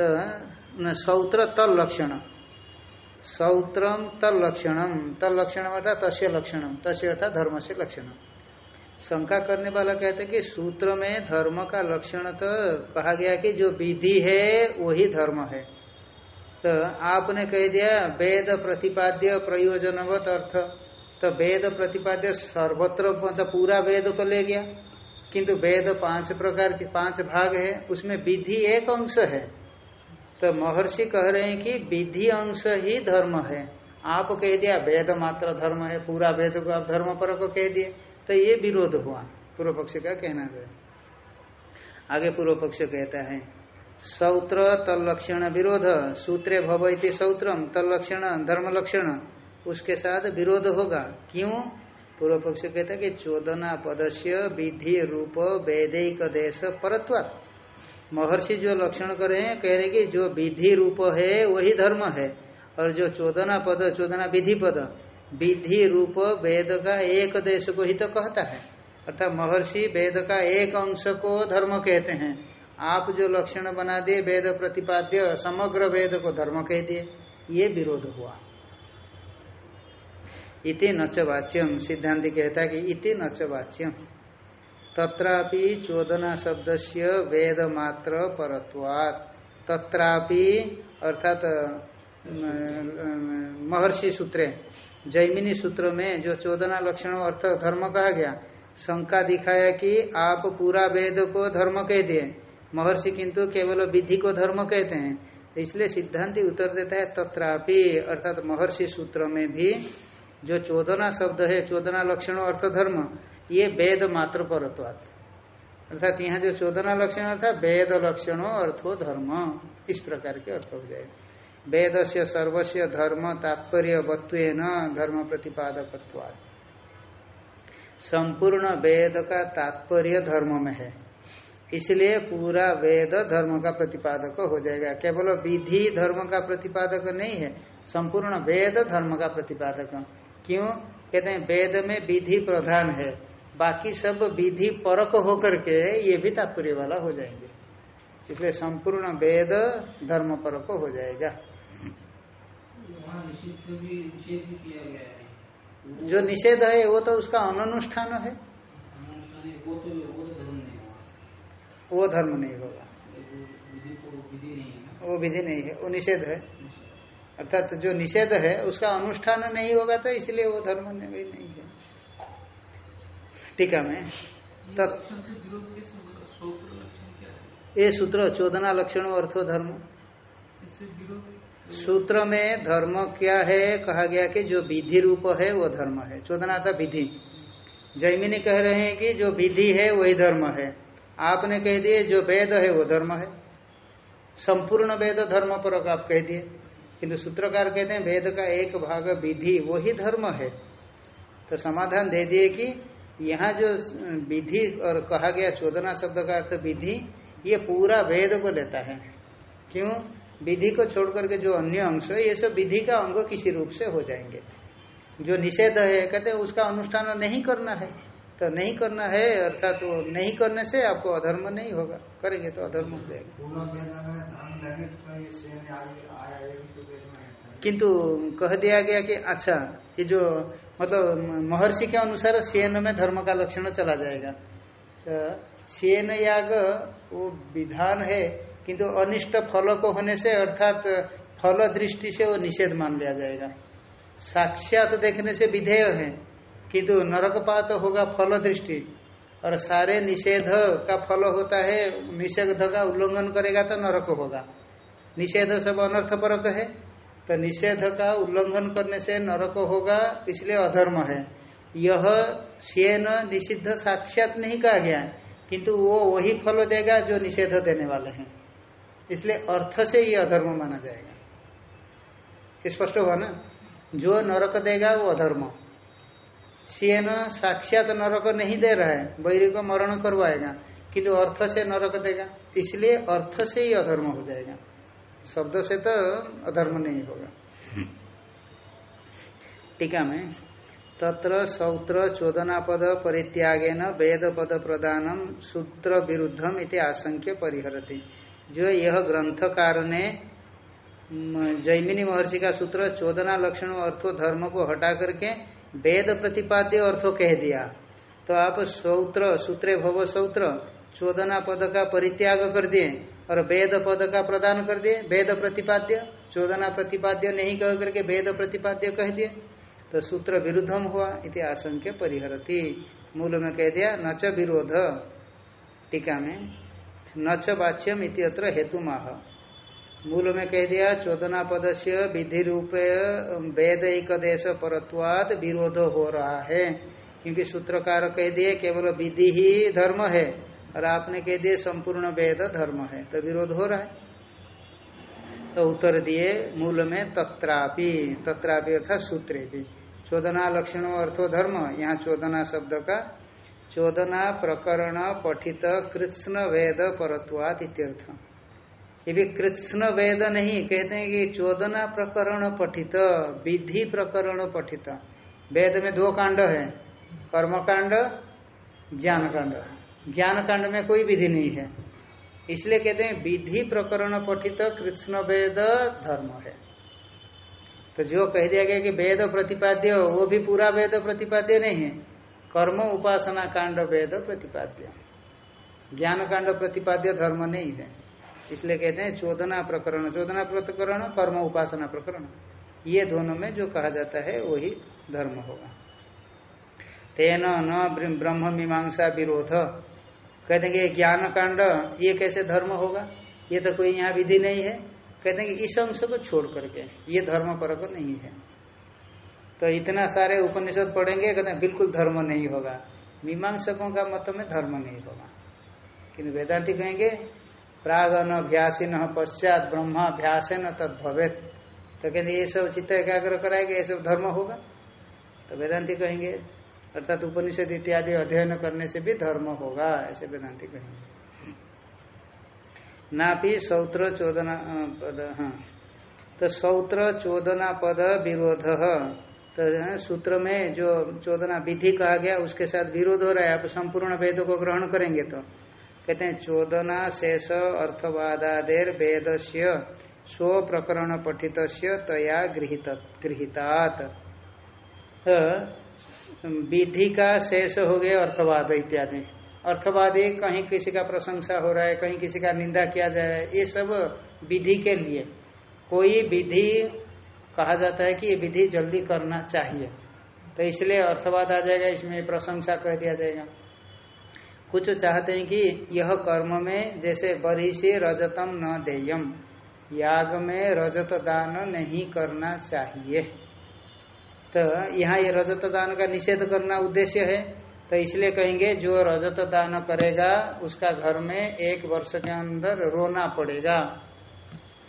A: तो सौत्र तल लक्षण। सौत्रम तल लक्षणम तल लक्षण अर्थात तस्य लक्षणम तस्य अर्थात धर्म से लक्षण। शंका करने वाला कहते कि सूत्र में धर्म का लक्षण तो कहा गया कि जो विधि है, वही धर्म है। तो आपने कह दिया, वेद प्रतिपाद्य प्रयोजनवत अर्थ। तो वेद प्रतिपाद्य सर्वत्र मतलब पूरा वेद को ले गया। किंतु वेद पाँच प्रकार के, पाँच भाग है, उसमें विधि एक अंश है। तो महर्षि कह रहे हैं कि विधि अंश ही धर्म है। आप कह दिया, वेद मात्र धर्म है, पूरा वेद को आप धर्म पर को कह दिए। तो ये विरोध हुआ। पूर्व पक्ष का कहना है आगे पूर्व पक्ष कहता है, सौत्र तलक्षण विरोध, सूत्रे भव इति सौत्रम तलक्षण धर्म लक्षण उसके साथ विरोध होगा। क्यों? पूर्व पक्ष कहता है कि चोदना पदस्य विधि रूप वैदिक देश परत्वात्। महर्षि जो लक्षण कर रहे हैं, कह रहे कि जो विधि रूप है, वही धर्म है। और जो चोदना पद, चोदना विधि पद, विधि रूप वेद का एक देश को ही तो कहता है। अर्थात महर्षि वेद का एक अंश को धर्म कहते हैं। आप जो लक्षण बना दिए, वेद प्रतिपाद्य, समग्र वेद को धर्म कह दिए, ये विरोध हुआ। इति नच वाच्यम, सिद्धांत कहता है कि इति नच वाच्यम। तत्रापि चोदना शब्द से वेद मात्र परत्वात्। तत्रापि, अर्थात महर्षि सूत्रे, जैमिनी सूत्र में जो चोदना लक्षण, अर्थ, धर्म कहा गया, शंका दिखाया कि आप पूरा वेद को धर्म कह दिए। महर्षि किंतु केवल विधि को धर्म कहते हैं। इसलिए सिद्धांति उत्तर देता है तथापि अर्थात, महर्षि सूत्र में भी जो चोदना शब्द है, चोदना लक्षण, अर्थ, धर्म ये वेद मात्र परत्वात् अर्थात यहाँ जो चोदना लक्षण था, वेद लक्षणों अर्थो धर्म। इस प्रकार के अर्थ हो जाए वेद से सर्वस्व धर्म तात्पर्य न धर्म प्रतिपादक संपूर्ण वेद का तात्पर्य धर्म में है। इसलिए पूरा वेद धर्म का प्रतिपादक हो जाएगा। केवल विधि धर्म का प्रतिपादक नहीं है, संपूर्ण वेद धर्म का प्रतिपादक। क्यों? कहते हैं, वेद में विधि प्रधान है। बाकी सब विधि परक होकर के ये भी तात्पर्य वाला हो जाएँगे। इसलिए संपूर्ण वेद धर्म परक हो जाएगा। जो निषेध है वो तो उसका अनुष्ठान है।
C: वो तो वो तो धर्म नहीं हुआ
A: वो धर्म नहीं होगा।
C: वो विधि तो नहीं है।
A: वो विधि नहीं है वो निषेध है। अर्थात जो निषेध है उसका अनुष्ठान नहीं होगा तो इसलिए वो धर्म भी नहीं है। टीका में।
B: ये है?
A: ये सूत्र चोदना लक्षण अर्थो धर्म। सूत्र में धर्म क्या है? कहा गया कि जो विधि रूप है वो धर्म है। चोदना था विधि। जैमिनी कह रहे हैं कि जो विधि है वही धर्म है। आपने कह दिए जो वेद है वो धर्म है। संपूर्ण वेद धर्म पर आप कह दिए। किंतु सूत्रकार कहते हैं वेद का एक भाग विधि वही धर्म है। तो समाधान दे दिए कि यहाँ जो विधि और कहा गया चोदना शब्द का अर्थ विधि ये पूरा वेद को लेता है। क्यों? विधि को छोड़ करके जो अन्य अंश है ये सब विधि का अंग किसी रूप से हो जाएँगे। जो निषेध है कहते हैं उसका अनुष्ठान नहीं करना है। तो नहीं करना है अर्थात तो नहीं करने से आपको अधर्म नहीं होगा। करेंगे तो अधर्म हो जाएगा।
D: तो
A: किंतु कह दिया गया कि अच्छा ये जो मतलब महर्षि के अनुसार सेन में धर्म का लक्षण चला जाएगा। तो सेन याग वो विधान है, किंतु अनिष्ट फल को होने से अर्थात फल दृष्टि से वो निषेध मान लिया जाएगा। साक्षात देखने से विधेय है, किंतु नरकपात होगा फल दृष्टि। और सारे निषेध का फल होता है, निषेध का उल्लंघन करेगा तो नरक होगा। निषेध सब अनर्थपरक है। तो निषेध का उल्लंघन करने से नरक होगा, इसलिए अधर्म है। यह सेन निषिद्ध साक्षात नहीं कहा गया किंतु वो वही फल देगा जो निषेध देने वाले हैं। इसलिए अर्थ से ये अधर्म माना जाएगा। स्पष्ट हुआ ना? जो नरक देगा वो अधर्म। सेन साक्षात नरक नहीं दे रहा है बैरी को मरण करवाएगा, किंतु अर्थ से नरक देगा, इसलिए अर्थ से ही अधर्म हो जाएगा। शब्द से तो अधर्म नहीं होगा। टीका में तत्र सौत्र चोदना पद परित्यागेन वेद पद प्रदानम सूत्र विरुद्धम इति आशंक्य परिहरति। जो यह ग्रंथकार ने जैमिनी महर्षि का सूत्र चोदना लक्षण अर्थो धर्म को हटा करके वेद प्रतिपाद्य अर्थो कह दिया तो आप सौत्र, सूत्रे भव सौत्र, चोदना पद का परित्याग कर दिए। और वेद पद का प्रदान कर दिए, वेद प्रतिपाद्य, चोदना प्रतिपाद्य नहीं कह करके वेद प्रतिपाद्य कह दिए। तो सूत्र विरुद्धम हुआ, इति आशंक्य परिहरती। मूल में कह दिया, न च विरोध। टीका में, न च वाच्यम इत्यत्र हेतु माह मूल में कह दिया, चोदना पद से विधि रूप वेद एक देश परत्वाद विरोध हो रहा है। क्योंकि सूत्रकार कह दिए, केवल विधि ही धर्म है। और आपने कह दिए संपूर्ण वेद धर्म है तो विरोध हो रहा है। तो उत्तर दिए मूल में तत्रापि तत्रापि अर्थात सूत्रे भी। चोदना लक्षण अर्थो धर्म, यहाँ चोदना शब्द का चोदना प्रकरण पठित कृष्ण वेद परत्वात इत्यर्थ। ये भी कृष्ण वेद नहीं, कहते हैं कि चोदना प्रकरण पठित, विधि प्रकरण पठित। वेद में दो कांड है कर्म कांड ज्ञान कांड ज्ञान कांड में कोई विधि नहीं है। इसलिए कहते हैं, विधि प्रकरण पठित कृष्ण वेद धर्म है। तो जो कह दिया गया कि वेद प्रतिपाद्य, वो भी पूरा वेद प्रतिपाद्य नहीं है। कर्म, उपासना कांड, वेद प्रतिपाद्य। ज्ञान कांड प्रतिपाद्य धर्म नहीं है। इसलिए कहते हैं, चोदना प्रकरण चोदना प्रकरण, कर्म, उपासना प्रकरण। ये दोनों में जो कहा जाता है, वही धर्म होगा। तेन न ब्रह्म मीमांसा विरोध। कहते हैं कि ज्ञान कांड ये कैसे धर्म होगा? ये तो कोई यहाँ विधि नहीं है। कहते हैं कि इस अंश को छोड़ करके, ये धर्म परक नहीं है। तो इतना सारे उपनिषद पढ़ेंगे, कहते हैं, बिल्कुल धर्म नहीं होगा। मीमांसकों का मत में धर्म नहीं होगा। किन्तु वेदांति कहेंगे प्राग अभ्यासीन पश्चात ब्रह्म ब्रह्माभ्यासन तद भवेत। तो कहते ये सब चित्त एकाग्र कराएगा, ये सब धर्म होगा। तो वेदांति कहेंगे अर्थात उपनिषद इत्यादि अध्ययन करने से भी धर्म होगा, ऐसे वेदांति कहेंगे नापि सौत्र चोदना पद हाँ। तो सौत्र चोदना पद विरोध तो सूत्र में जो चोदना विधि कहा गया, उसके साथ विरोध हो रहा है। आप संपूर्ण वेद को ग्रहण करेंगे तो। कहते हैं, चोदना शेष अर्थवादादेर वेद से स्व प्रकरण पठित तया गृहित, गृहितात। विधि का शेष हो गया, अर्थवाद इत्यादि। अर्थवादी कहीं किसी का प्रशंसा हो रहा है, कहीं किसी का निंदा किया जा रहा है, ये सब विधि के लिए। कोई विधि, कहा जाता है कि ये विधि जल्दी करना चाहिए। तो इसलिए अर्थवाद आ जाएगा, इसमें प्रशंसा कह दिया जाएगा। कुछ चाहते हैं कि यह कर्म में, जैसे बरिशी रजतम न देयम, याग में रजत दान नहीं करना चाहिए। तो यहाँ ये रजत दान का निषेध करना उद्देश्य है। तो इसलिए कहेंगे, जो रजत दान करेगा, उसका घर में एक वर्ष के अंदर रोना पड़ेगा।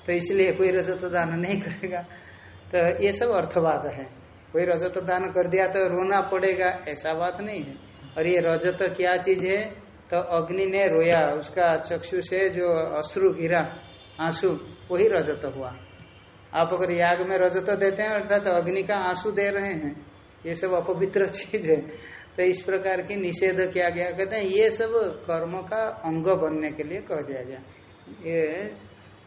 A: तो इसलिए कोई रजत दान नहीं करेगा। तो ये सब अर्थवाद है। कोई रजत दान कर दिया तो रोना पड़ेगा, ऐसा बात नहीं है। और ये रजत क्या चीज़ है? तो अग्नि ने रोया, उसका चक्षु से जो अश्रु गिरा आँसू, वही रजत हुआ। आप अगर याग में रजत देते हैं, अर्थात अग्नि का आँसू दे रहे हैं, ये सब अपवित्र चीज़ है। तो इस प्रकार की निषेध किया गया। कहते हैं, ये सब कर्म का अंग बनने के लिए कह दिया गया। ये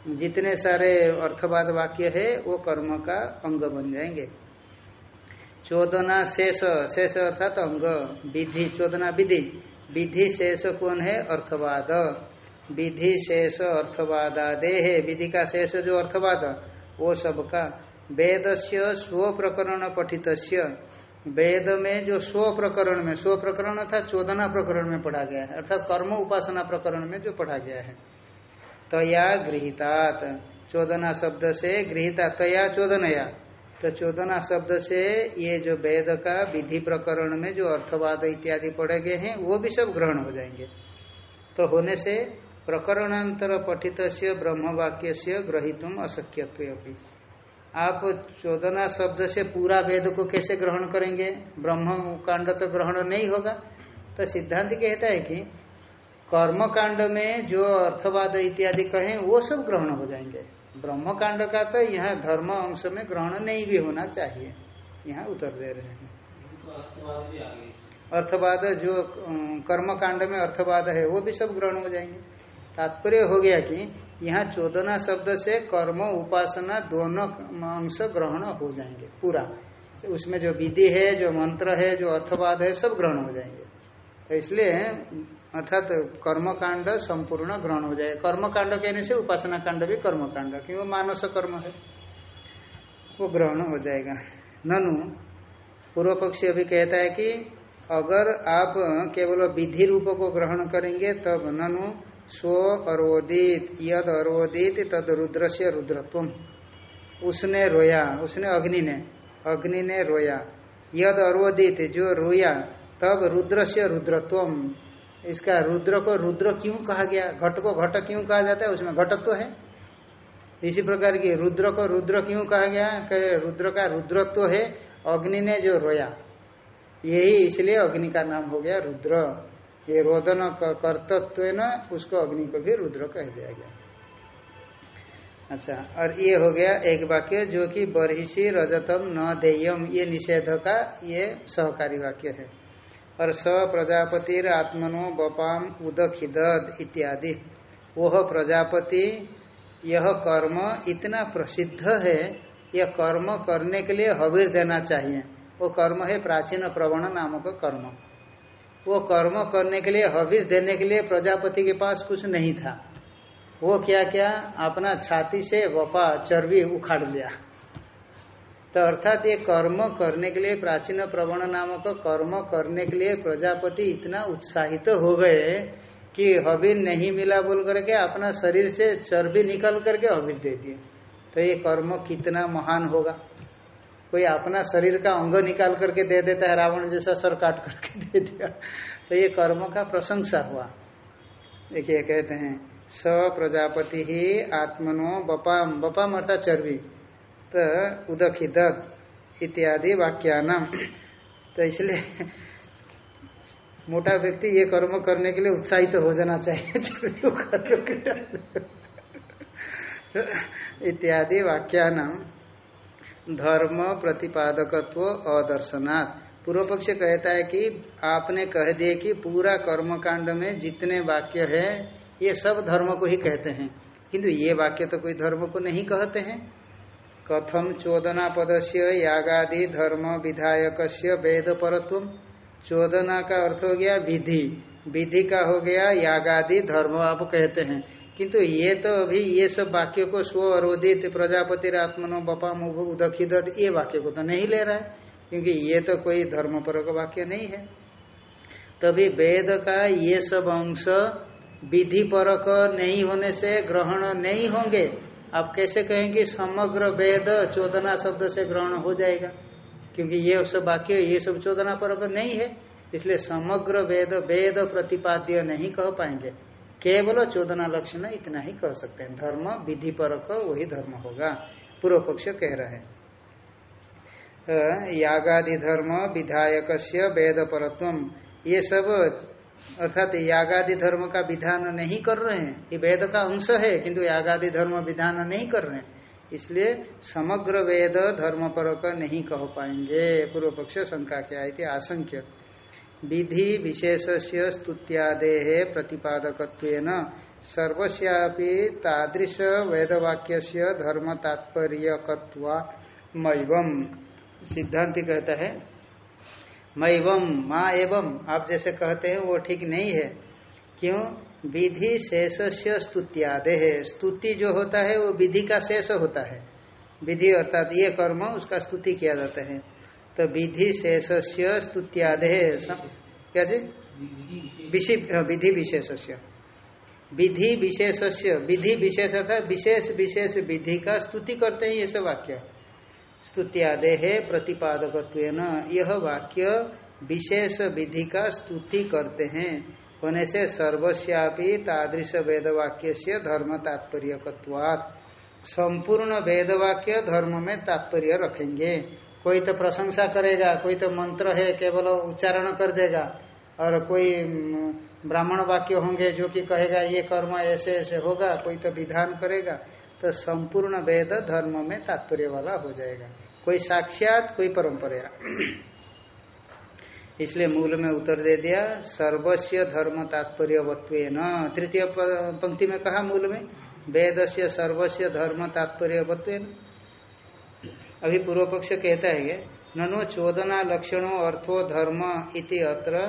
A: जितने सारे अर्थवाद वाक्य है, वो कर्म का अंग बन जाएँगे। चोदना शेष शेष अर्थात अंग, विधि, चोदना विधि। विधि शेष कौन है? अर्थवाद। विधि शेष अर्थवादादे है विधि का शेष जो अर्थवाद वो सबका वेद से स्व प्रकरण पठित वेद में जो स्व प्रकरण में स्व प्रकरण अर्थात चोदना प्रकरण में पढ़ा गया है, अर्थात कर्म उपासना प्रकरण में जो पढ़ा गया है। तया गृहितात। चोदना शब्द से गृहिता, तया चोदनया। तो चोदना शब्द से ये जो वेद का विधि प्रकरण में जो अर्थवाद इत्यादि पढ़े गए हैं, वो भी सब ग्रहण हो जाएँगे। तो होने से प्रकरणांतर पठित ब्रह्म वाक्य से ग्रहितुम अशक्यत्व आप चोदना शब्द से पूरा वेद को कैसे ग्रहण करेंगे? ब्रह्म कांड तो ग्रहण नहीं होगा। तो सिद्धांत कहता है कि कर्म कांड में जो अर्थवाद इत्यादि कहें, वो सब ग्रहण हो जाएँगे। ब्रह्म कांड का तो यहाँ धर्म अंश में ग्रहण नहीं भी होना चाहिए। यहाँ उत्तर दे रहे हैं।
C: अर्थवाद
A: जो कर्म कांड में अर्थवाद है, वो भी सब ग्रहण हो जाएँगे। तात्पर्य हो गया कि यहाँ चोदना शब्द से कर्म, उपासना दोनों अंश ग्रहण हो जाएँगे, पूरा। उसमें जो विधि है, जो मंत्र है, जो अर्थवाद है, सब ग्रहण हो जाएँगे। तो इसलिए अर्थात कर्म कांड संपूर्ण ग्रहण हो जाएगा। कर्म कांड कहने से उपासना कांड भी कर्म कांड क्योंकि मानस कर्म है, वो ग्रहण हो जाएगा। ननु, पूर्व पक्षी अभी कहता है कि अगर आप केवल विधि रूप को ग्रहण करेंगे, तब ननु स्व अरोदित यद अरोदित तद रुद्र से रुद्रत्व उसने रोया, उसने अग्नि ने अग्नि ने रोया। यद अरोदित जो रोया, तब रुद्र से रुद्रत्व इसका रुद्र को रुद्र क्यों कहा गया? घट को घट क्यों कहा जाता है? उसमें घटत्व तो है। इसी प्रकार की रुद्र को रुद्र क्यों कहा गया? रुद्र का रुद्रत्व है, अग्नि ने जो रोया। यही इसलिए अग्नि का नाम हो गया रुद्र। ये रोदन का कर्तत्व न उसको अग्नि को भी रुद्र कह दिया गया। अच्छा और ये हो गया एक वाक्य जो कि बरहिषि रजतम न देयम, ये निषेध का ये सहकारी वाक्य है। और स प्रजापतिर आत्मनो बपाम उदखिदद इत्यादि। वह प्रजापति, यह कर्म इतना प्रसिद्ध है यह कर्म करने के लिए हवीर देना चाहिए। वो कर्म है प्राचीन प्रवण नामक कर्म। वो कर्म करने के लिए हवीर देने के लिए प्रजापति के पास कुछ नहीं था। वो क्या क्या? अपना छाती से वपा, चर्बी उखाड़ लिया। तो अर्थात ये कर्म करने के लिए, प्राचीन प्रवण नामक कर्म करने के लिए प्रजापति इतना उत्साहित तो हो गए कि हबीर नहीं मिला बोल करके अपना शरीर से चर्बी निकल करके हबीर दे दिए। तो ये कर्म कितना महान होगा। कोई अपना शरीर का अंग निकाल करके दे देता है, रावण जैसा सर काट करके दे दिया। तो ये कर्म का प्रशंसा हुआ। देखिए, कहते हैं स प्रजापति ही आत्मनो बपाम बपाम अर्थात चर्बी तो उदखिद इत्यादि वाक्यानाम। तो इसलिए मोटा व्यक्ति ये कर्म करने के लिए उत्साहित तो हो जाना चाहिए, चर्बी इत्यादि वाक्यानाम। धर्म प्रतिपादकत्व अदर्शनात्। पूर्व पक्ष कहता है कि आपने कह दिए कि पूरा कर्म कांड में जितने वाक्य है, ये सब धर्म को ही कहते हैं। किंतु ये वाक्य तो कोई धर्म को नहीं कहते हैं। कथम चोदना पदस्य यागादि धर्म विधायक वेद परत्व चोदना का अर्थ हो गया विधि। विधि का हो गया यागादि धर्म आप कहते हैं। किंतु ये तो अभी ये सब वाक्य को स्व अरोधित प्रजापति आत्मनो बपा मुभ उदखिदत, ये वाक्य को तो नहीं ले रहा है, क्योंकि ये तो कोई धर्म पर वाक्य नहीं है। तभी वेद का ये सब अंश विधि परक नहीं होने से ग्रहण नहीं होंगे। आप कैसे कहेंगे समग्र वेद चोदना शब्द से ग्रहण हो जाएगा? क्योंकि ये सब वाक्य, ये सब चोदना परक नहीं है, इसलिए समग्र वेद वेद प्रतिपाद्य नहीं कह पाएँगे। केवल चोदना लक्षण इतना ही कह सकते हैं। धर्म, विधि परक, वही धर्म होगा। पूर्व पक्ष कह रहे हैं। यागादि धर्म विधायक वेद परत्व ये सब, अर्थात यागादि धर्म का विधान नहीं कर रहे हैं। ये वेद का अंश है, किंतु यागादि धर्म विधान नहीं कर रहे हैं। इसलिए समग्र वेद धर्म पर नहीं कह पाएँगे। पूर्व पक्ष शंका क्या आशंक्य। विधि विशेष स्तुत्यादे प्रतिपादक सर्वस्यापि तादृश वेदवाक्य धर्म तात्पर्यकत्वा सिद्धांति कहता है मैवम माँ एवं। आप जैसे कहते हैं, वो ठीक नहीं है। क्यों? विधि शेष स्तुत्यादे। स्तुति जो होता है, वो विधि का शेष होता है। विधि अर्थात ये कर्म, उसका स्तुति किया जाता है। तो विधि शेष स्तुत्यादे। क्या जी? विधि विशेष विधि विशेष विधि विशेष अर्थात विशेष विशेष विधि का स्तुति करते हैं ये सब वाक्य। स्तुत्यादे है प्रतिपादक यह वाक्य विशेष विधि का स्तुति करते हैं। होने से सर्वस्यापि तादृश वेद वाक्य से धर्म तात्पर्य संपूर्ण वेद वाक्य धर्म में तात्पर्य रखेंगे। कोई तो प्रशंसा करेगा, कोई तो मंत्र है, केवल उच्चारण कर देगा। और कोई ब्राह्मण वाक्य होंगे जो कि कहेगा, ये कर्म ऐसे ऐसे होगा, कोई तो विधान करेगा। तो संपूर्ण वेद धर्म में तात्पर्य वाला हो जाएगा। कोई साक्षात, कोई परंपरा। इसलिए मूल में उत्तर दे दिया सर्वस्व धर्म तात्पर्य न तृतीय पंक्ति में कहा मूल में वेद से सर्वस्व धर्म तात्पर्य अभी पूर्व पक्ष कहता है ननो चोदना लक्षणों अर्थो धर्म इति अत्र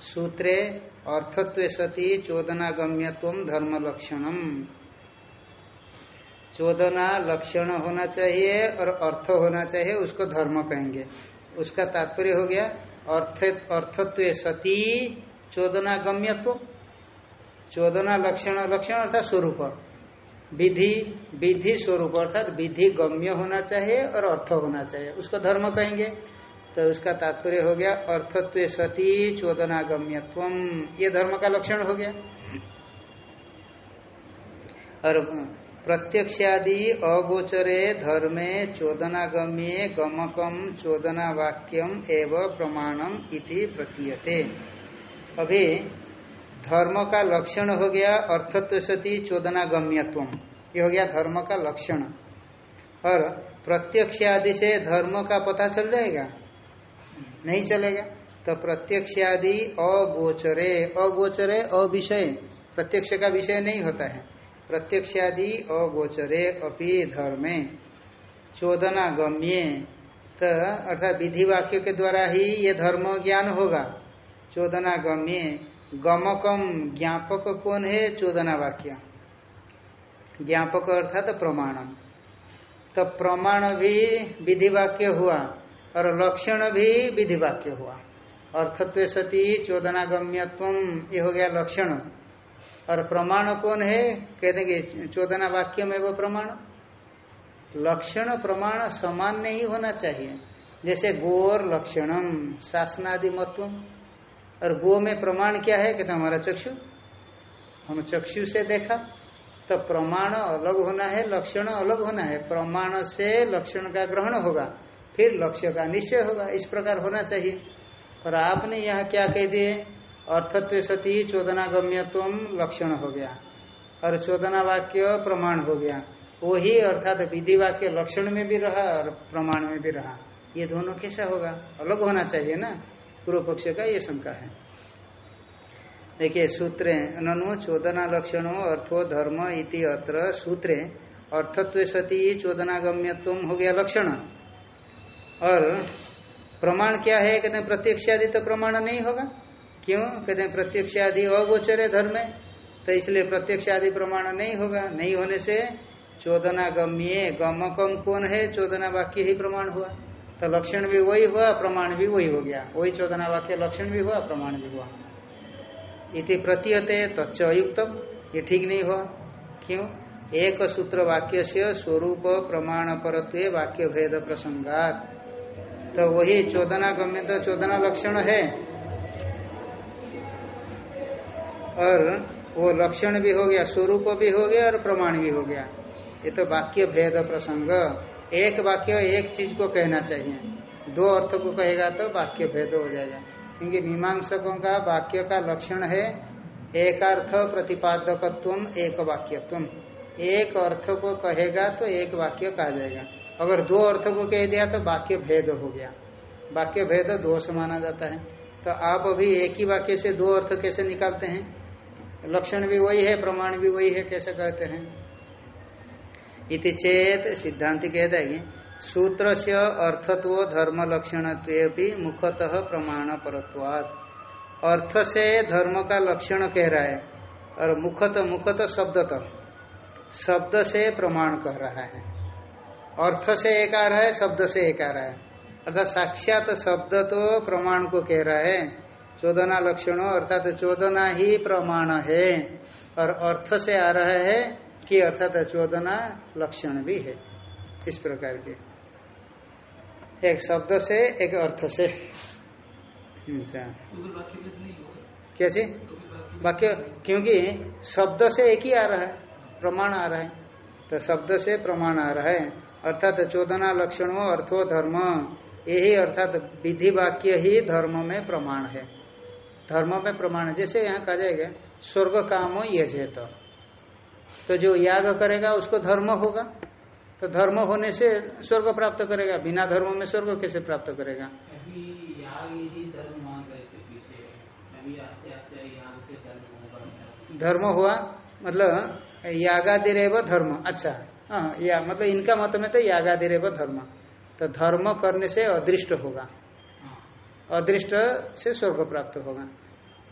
A: सूत्रे अर्थत्व सती चोदना गम्यत्व धर्म लक्षणम। चोदना लक्षण होना चाहिए और अर्थ होना चाहिए, उसको धर्म कहेंगे। उसका तात्पर्य हो गया, अर्थ, अर्थत्व सती चोदना गम्यत्व चोदना लक्षण लक्षण अर्थात स्वरूप। विधि विधि स्वरूप अर्थात विधि गम्य होना चाहिए और अर्थ होना चाहिए। उसको धर्म कहेंगे तो उसका तात्पर्य हो गया अर्थत्व सती चोदना गम्यत्व ये धर्म का लक्षण हो गया। और प्रत्यक्षादि अगोचरे धर्मे चोदनागम्ये गमकम चोदना वाक्यम एवं प्रमाणम इति प्रतीयते। अभी धर्म का लक्षण हो गया अर्थत्व सती चोदनागम्यत्व ये हो गया धर्म का लक्षण। और प्रत्यक्ष आदि से धर्म का पता चल जाएगा? नहीं चलेगा। तो प्रत्यक्ष आदि अगोचरे अगोचरे अविषय। प्रत्यक्ष का विषय नहीं होता है। प्रत्यक्ष आदि अगोचरे अपि धर्मे। चोदना गम्ये तो अर्थात विधि वाक्य के द्वारा ही ये धर्म ज्ञान होगा। चोदना गम्ये गमकम ज्ञापक कौन है चोदना वाक्य। ज्ञापक अर्थात प्रमाणम तो प्रमाण भी विधि वाक्य हुआ और लक्षण भी विधि वाक्य हुआ। अर्थत्व सती चोदना गम्यत्व ये हो गया लक्षण। और प्रमाण कौन है? कहते हैं चोदना वाक्य में वो प्रमाण। लक्षण प्रमाण समान नहीं होना चाहिए। जैसे गोर लक्षणम शासनादि मत्व और गो में प्रमाण क्या है? कहते हमारा चक्षु। हम चक्षु से देखा तो प्रमाण अलग होना है, लक्षण अलग होना है। प्रमाण से लक्षण का ग्रहण होगा, फिर लक्ष्य का निश्चय होगा, इस प्रकार होना चाहिए। पर आपने यहाँ क्या कह दिए? अर्थत्व सती चोदना गम्यत्व लक्षण हो गया, और चोदना वाक्य प्रमाण हो गया। वही अर्थात विधि वाक्य लक्षण में भी रहा और प्रमाण में भी रहा। ये दोनों कैसा होगा? अलग होना चाहिए ना? पूर्व पक्ष का ये शंका है। देखिए, सूत्रे, ननु चोदना लक्षणों अर्थो धर्म इति अत्र सूत्रे, अर्थत्व सती चोदनागम्यत्व हो गया लक्षण। और प्रमाण क्या है? कहते प्रत्यक्ष आदि तो प्रमाण नहीं होगा। क्यों? कहते प्रत्यक्ष आदि अगोचर है धर्म तो इसलिए प्रत्यक्ष आदि प्रमाण नहीं होगा। नहीं होने से चोदनागम्य गमकम कौन है? चोदना वाक्य ही प्रमाण हुआ। तो लक्षण भी वही हुआ, प्रमाण भी वही हो गया। वही चोदना वाक्य, लक्षण भी हुआ, प्रमाण भी हुआ। इति प्रतीयते तच्च अयुक्तम ये ठीक नहीं हुआ। क्यों? एक सूत्र वाक्य से स्वरूप प्रमाण परत्व वाक्य भेद प्रसंगात। तो वही चोदना गम्य तो चोदना लक्षण है। और वो लक्षण भी हो गया, स्वरूप भी हो गया और प्रमाण भी हो गया। ये तो वाक्य भेद प्रसंग। एक वाक्य एक चीज़ को कहना चाहिए। दो अर्थ को कहेगा तो वाक्य भेद हो जाएगा। क्योंकि मीमांसकों का वाक्य का लक्षण है एक अर्थ प्रतिपादकत्व एक वाक्यत्व एक अर्थ को कहेगा तो एक वाक्य कहा जाएगा। अगर दो अर्थ को कह दिया तो वाक्य भेद हो गया। वाक्य भेद दोष माना जाता है। तो आप अभी एक ही वाक्य से दो अर्थ कैसे निकालते हैं? लक्षण भी वही है, प्रमाण भी वही है, कैसे कहते हैं? इति चेत सिद्धांत कहता है सूत्र से अर्थत्व धर्म लक्षण मुखतः प्रमाण परत्वाद अर्थ से धर्म का लक्षण कह रहा है, और मुखत मुखत शब्दत। शब्द से प्रमाण कह रहा है। अर्थ से एक आ रहा है शब्द से एक आ रहा है। अर्थात साक्षात शब्द तो प्रमाण को कह रहा है। चोदना लक्षणों, अर्थात चोदना ही प्रमाण है। और अर्थ से आ रहा है कि अर्थात चोदना लक्षण भी है, इस प्रकार के। एक शब्द से, एक अर्थ से। अच्छा। कैसे?
B: वाक्य,
A: क्योंकि शब्द से एक ही आ रहा है, प्रमाण आ रहा है। तो शब्द से प्रमाण आ रहा है। अर्थात चोदना लक्षणों, अर्थो धर्म। यही अर्थात विधि वाक्य ही धर्म में प्रमाण है। धर्म में प्रमाण है जैसे यहाँ कहा जाएगा, स्वर्ग काम कामो यजेत। तो जो याग करेगा उसको धर्म होगा। तो धर्म होने से स्वर्ग प्राप्त करेगा बिना धर्म में स्वर्ग कैसे प्राप्त करेगा?
C: धर्म
A: हुआ मतलब यागादिरेव धर्म। अच्छा हाँ या मतलब इनका मत में तो यागादिरेव धर्म। तो धर्म करने से अदृष्ट होगा।
C: हाँ।
A: अदृष्ट से स्वर्ग प्राप्त होगा।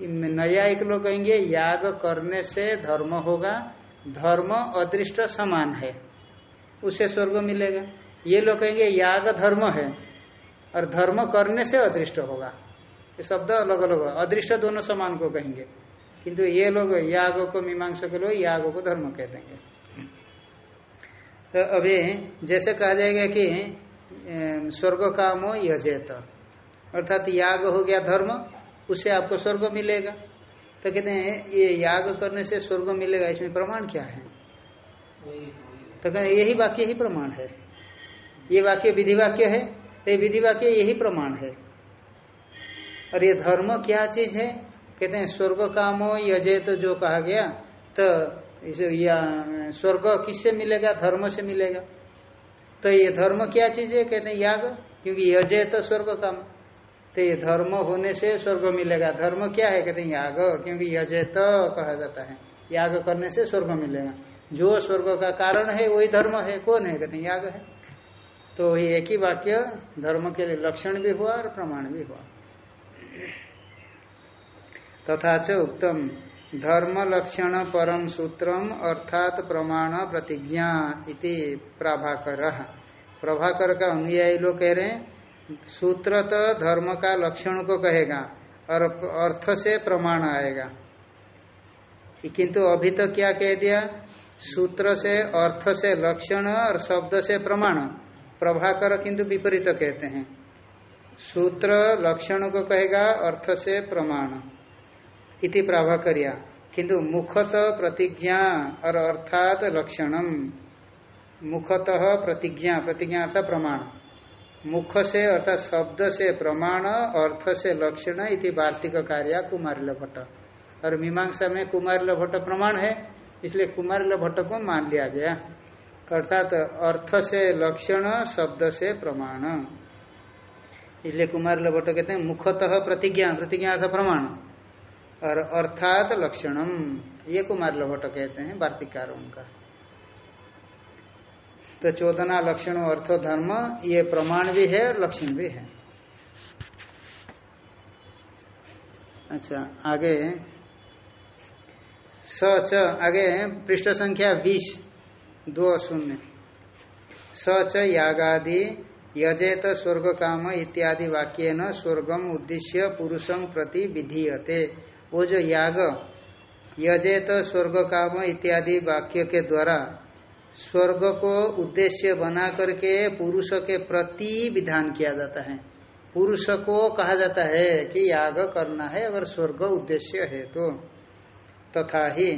A: नया एक लोग कहेंगे याग करने से धर्म होगा धर्म अदृष्ट समान है। उसे स्वर्ग मिलेगा। ये लोग कहेंगे, याग धर्म है और धर्म करने से अदृष्ट होगा। ये शब्द अलग अलग अदृष्ट दोनों समान को कहेंगे। किंतु ये लोग याग को मीमांसा के लोग याग को धर्म कह देंगे। तो अभी जैसे कहा जाएगा कि स्वर्ग कामो यजेत। अर्थात याग हो गया धर्म उससे आपको स्वर्ग मिलेगा। तो कहते हैं ये याग करने से स्वर्ग मिलेगा इसमें प्रमाण क्या है? तो कहते यही वाक्य ही प्रमाण है। ये वाक्य विधि वाक्य है तो विधि वाक्य यही प्रमाण है। और ये धर्म क्या चीज़ है? कहते हैं स्वर्ग कामो तो जो कहा गया तो इसे या स्वर्ग किससे मिलेगा? धर्म से मिलेगा। तो ये धर्म क्या चीज़ है? कहते हैं याग क्योंकि यजे तो स्वर्ग काम। तो ये धर्म होने से स्वर्ग मिलेगा। धर्म क्या है? कहते हैं याग, क्योंकि यजे तो कहा जाता है। याग करने से स्वर्ग मिलेगा। जो स्वर्ग का कारण है, वही धर्म है। कौन है? कहते हैं याग है। तो ये एक ही वाक्य, धर्म के लिए लक्षण भी हुआ और प्रमाण भी हुआ। तथा च उत्तम धर्म लक्षण परम सूत्रम अर्थात प्रमाण प्रतिज्ञा इति प्रभाकर। प्रभाकर का अनुयायी लोग कह रहे हैं सूत्र तो धर्म का लक्षण को कहेगा, और अर्थ से प्रमाण आएगा। किंतु अभी तो क्या कह दिया? सूत्र से, अर्थ से लक्षण और शब्द से प्रमाण। प्रभाकर किंतु विपरीत तो कहते हैं। सूत्र लक्षण को कहेगा, अर्थ से प्रमाण। इति प्राभाकर्या। किंतु मुखत प्रतिज्ञा और अर्थात लक्षणम। मुखतः प्रतिज्ञा प्रतिज्ञा अर्थात प्रमाण। मुख से अर्थात शब्द से प्रमाण अर्थ से लक्षण इति वार्तिक कार्य कुमारिल भट्ट और मीमांसा में कुमारिल भट्ट प्रमाण है, इसलिए कुमारिल भट्ट को मान लिया गया। अर्थात अर्थ से लक्षण शब्द से प्रमाण। इसलिए कुमार लभट कहते हैं मुखतः प्रतिज्ञा प्रतिज्ञा अर्थ प्रमाण। और अर्थात लक्षणम, ये कुमार लभट कहते हैं वार्तिकार उनका तो चौदना लक्षण अर्थ धर्म, ये प्रमाण भी है और लक्षण भी है। अच्छा आगे। सच आगे पृष्ठ संख्या बीस, दो शून्य। सच यागादि, यजेत स्वर्ग काम इत्यादि वाक्य न स्वर्गम उद्देश्य पुरुषम प्रति विधीयते। वो जो याग, यजेत स्वर्ग काम इत्यादि वाक्य के द्वारा स्वर्ग को उद्देश्य बना करके पुरुष के प्रति विधान किया जाता है। पुरुष को कहा जाता है कि याग करना है अगर स्वर्ग उद्देश्य है तो। तथा ही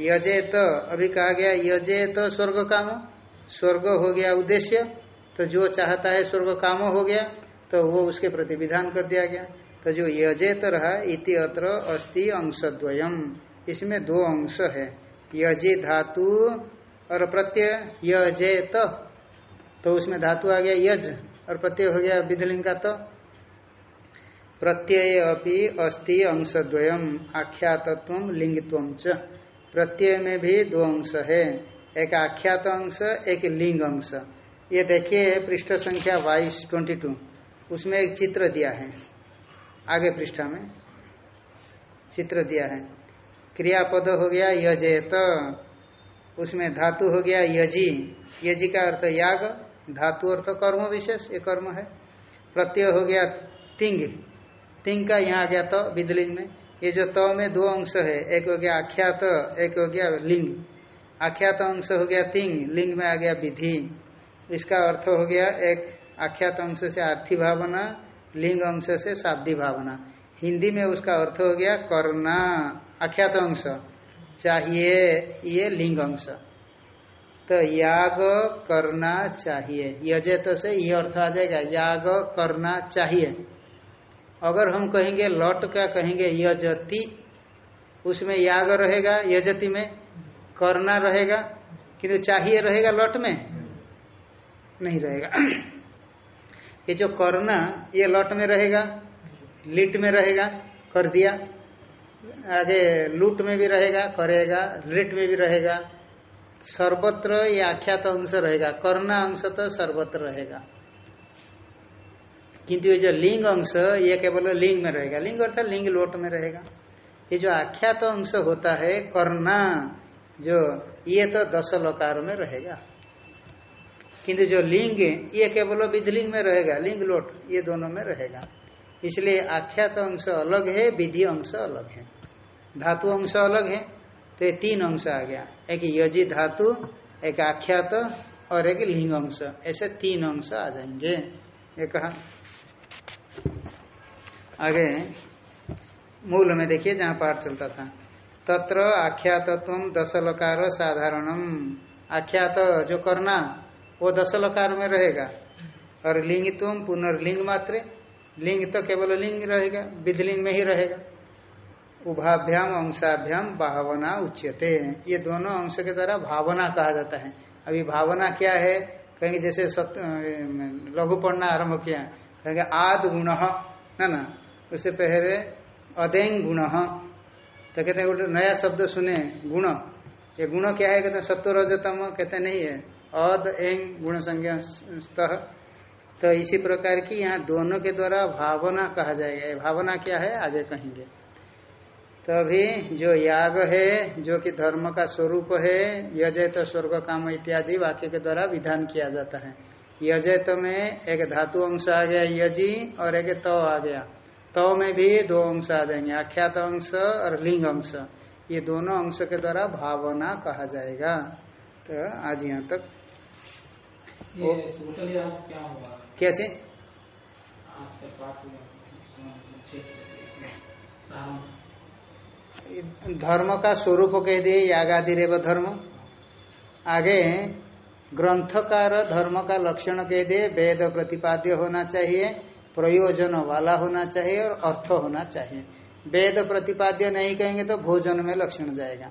A: यजे तो अभी कहा गया यजे तो स्वर्ग काम। स्वर्ग हो गया उद्देश्य तो जो चाहता है स्वर्ग काम हो गया तो वो उसके प्रति विधान कर दिया गया। तो जो यजेत रहा, इति अत्र अस्ति अंशद्वयम। इसमें दो अंश है। यजे धातु और प्रत्यय यजेत। तो उसमें धातु आ गया यज और प्रत्यय हो गया विधलिंग का तो। प्रत्यय अपि अस्ति अंशद्वयम आख्यातत्व, लिंगत्व च। प्रत्यय में भी दो अंश है, एक आख्यात अंश, एक लिंग अंश। ये देखिए पृष्ठ संख्या बाईस, ट्वेंटी टू। उसमें एक चित्र दिया है। आगे पृष्ठा में। चित्र दिया है। क्रियापद हो गया यजेत। उसमें धातु हो गया यजी। यजी का अर्थ याग, धातु अर्थ कर्म विशेष, ये कर्म है। प्रत्यय हो गया तिंग। तिंग का यहाँ आ गया तो विदलिंग में। ये जो त में दो अंश है, एक हो गया आख्यात, एक हो गया लिंग। आख्यात अंश हो गया तिंग, लिंग में आ गया विधि। इसका अर्थ हो गया एक आख्यात अंश से आर्थी भावना, लिंग अंश से शाब्दी भावना। हिंदी में उसका अर्थ हो गया करना आख्यात अंश। चाहिए, ये लिंग अंश तो याग करना चाहिए। यजेत से ये अर्थ आ जाएगा, याग करना चाहिए। अगर हम कहेंगे, लट का कहेंगे, यजति, उसमें याग रहेगा, यजति में करना रहेगा, किंतु चाहिए रहेगा लट में? नहीं रहेगा। ये जो करना, ये लट में रहेगा, लिट में रहेगा, कर दिया। आगे लूट में भी रहेगा, करेगा लिट में भी रहेगा। सर्वत्र ये आख्यात अंश रहेगा करना अंश तो सर्वत्र रहेगा। किंतु ये जो लिंग अंश, ये केवल लिंग में रहेगा। लिंग अर्थात लिंग लोट में रहेगा। ये जो आख्यात अंश होता है करना जो ये तो दस लकार में रहेगा। किंतु जो लिंग, ये केवल विधिलिंग में रहेगा, लिंग लोट, ये दोनों में रहेगा। इसलिए आख्यात अंश अलग है, विधि अंश अलग है। धातु अंश अलग है तो ये तीन अंश आ गया। एक यजी धातु, एक आख्यात, और एक लिंग अंश। ऐसे तीन अंश आ जाएँगे। ये कहा। आगे, मूल में देखिए जहाँ पाठ चलता था। तत्र आख्यातत्व दशलकार साधारणम आख्यात जो करना, वो दशलकार में रहेगा। और लिंगित्व पुनर्लिंग मात्र। लिंग तो केवल लिंग रहेगा, विधलिंग में ही रहेगा। उभाभ्याम, अंशाभ्याम, भावना उच्यते ये दोनों अंश के द्वारा भावना कहा जाता है। अभी भावना क्या है? कहेंगे जैसे लघु पढ़ना आरंभ किया। कहेंगे आद गुण, ना ना, उससे पहले अदेंग गुण। तो कहते हैं नया शब्द सुने, गुण। ये गुण क्या है? कहते हैं, सत्व रजतम, कहते नहीं है। अद, एंग, गुण संज्ञा तो इसी प्रकार की यहाँ दोनों के द्वारा भावना कहा जाएगा। भावना क्या है? आगे कहेंगे। तो अभी जो याग है, जो कि धर्म का स्वरूप है यजय तो स्वर्ग काम इत्यादि वाक्य के द्वारा विधान किया जाता है। यजय तो में एक धातु अंश आ गया, यजी, और एक तो आ गया। तो में भी दो अंश आ जाएँगे, आख्यात अंश और लिंग अंश। ये दोनों अंश के द्वारा भावना कहा जाएगा। तो आज यहाँ तक।
C: ये क्या होगा?
A: कैसे? धर्म का स्वरूप कह दिए यागादि रेव धर्म। आगे, ग्रंथकार धर्म का लक्षण कह दिए, वेद प्रतिपाद्य होना चाहिए, प्रयोजन वाला होना चाहिए और अर्थ होना चाहिए। वेद प्रतिपाद्य नहीं कहेंगे तो भोजन में लक्षण जाएगा।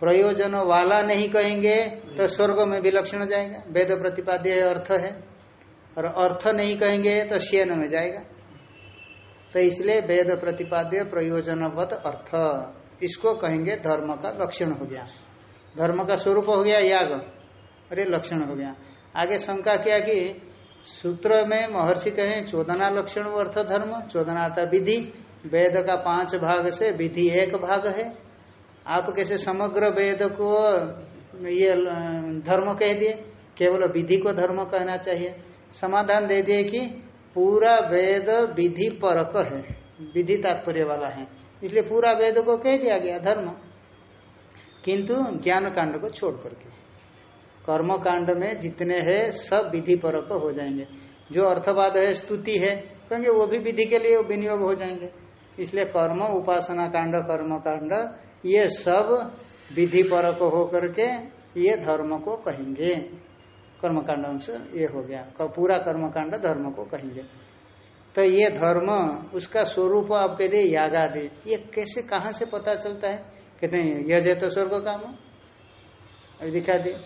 A: प्रयोजन वाला नहीं कहेंगे तो स्वर्ग में भी लक्षण जाएगा। वेद प्रतिपाद्य अर्थ है। और अर्थ नहीं कहेंगे तो शेन में जाएगा। तो इसलिए वेद प्रतिपाद्य प्रयोजनवत अर्थ। इसको कहेंगे धर्म का लक्षण हो गया। धर्म का स्वरूप हो गया याग। अरे लक्षण हो गया। आगे शंका किया कि सूत्र में महर्षि कहें, चोदना लक्षण अर्थ धर्म चोदना अर्थात विधि। वेद का पाँच भाग से विधि एक भाग है। आप कैसे समग्र वेद को ये धर्म कह दिए? केवल विधि को धर्म कहना चाहिए। समाधान दे दिए कि पूरा वेद विधि परक है, विधि तात्पर्य वाला है। इसलिए पूरा वेद को कह दिया गया धर्म। किंतु ज्ञान कांड को छोड़ करके। कर्म कांड में जितने हैं, सब विधि परक हो जाएँगे। जो अर्थवाद है, स्तुति है, कहेंगे वो भी विधि के लिए विनियोग हो जाएँगे। इसलिए कर्म, उपासना कांड कर्म कांड ये सब विधि परक हो करके ये धर्म को कहेंगे। कर्मकांड अंश ये हो गया। पूरा कर्मकांड धर्म को कहेंगे। तो ये धर्म, उसका स्वरूप आप कह दिए यागादि। ये कैसे, कहाँ से पता चलता है? कहते हैं, यज तो स्वर्ग काम। दिखा दिए।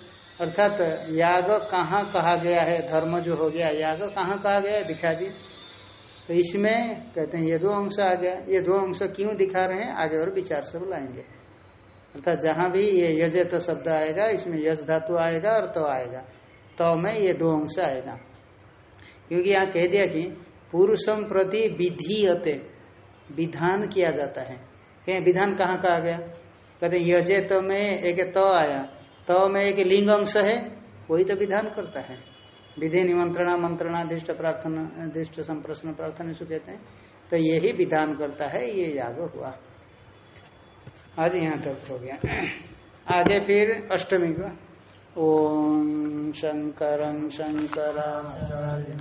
A: अर्थात याग कहाँ कहा गया है? धर्म जो हो गया, याग कहाँ कहा गया दिखा दिए। तो इसमें कहते हैं, ये दो अंश आ गया। ये दो अंश क्यों दिखा रहे हैं? आगे और विचार सब लाएँगे अर्थात जहाँ भी ये यज तो शब्द आएगा, इसमें यज धातु आएगा और तो आएगा। तो में ये दो अंश आएगा क्योंकि यहाँ कह दिया कि पुरुषम प्रति विधीयते, विधान किया जाता है। कहीं, विधान कहाँ कहा गया? कहते यजे तो में एक तो आया। तो में एक लिंग अंश है, वही तो विधान करता है। विधि निमंत्रणा, मंत्रणा, दृष्ट प्रार्थना, दृष्ट संप्रश्न, प्रार्थना इसको कहते हैं। तो यही विधान करता है, ये याग हुआ। आज यहाँ तक हो गया। आगे फिर अष्टमी को। ओम शंकर शंकराचार्य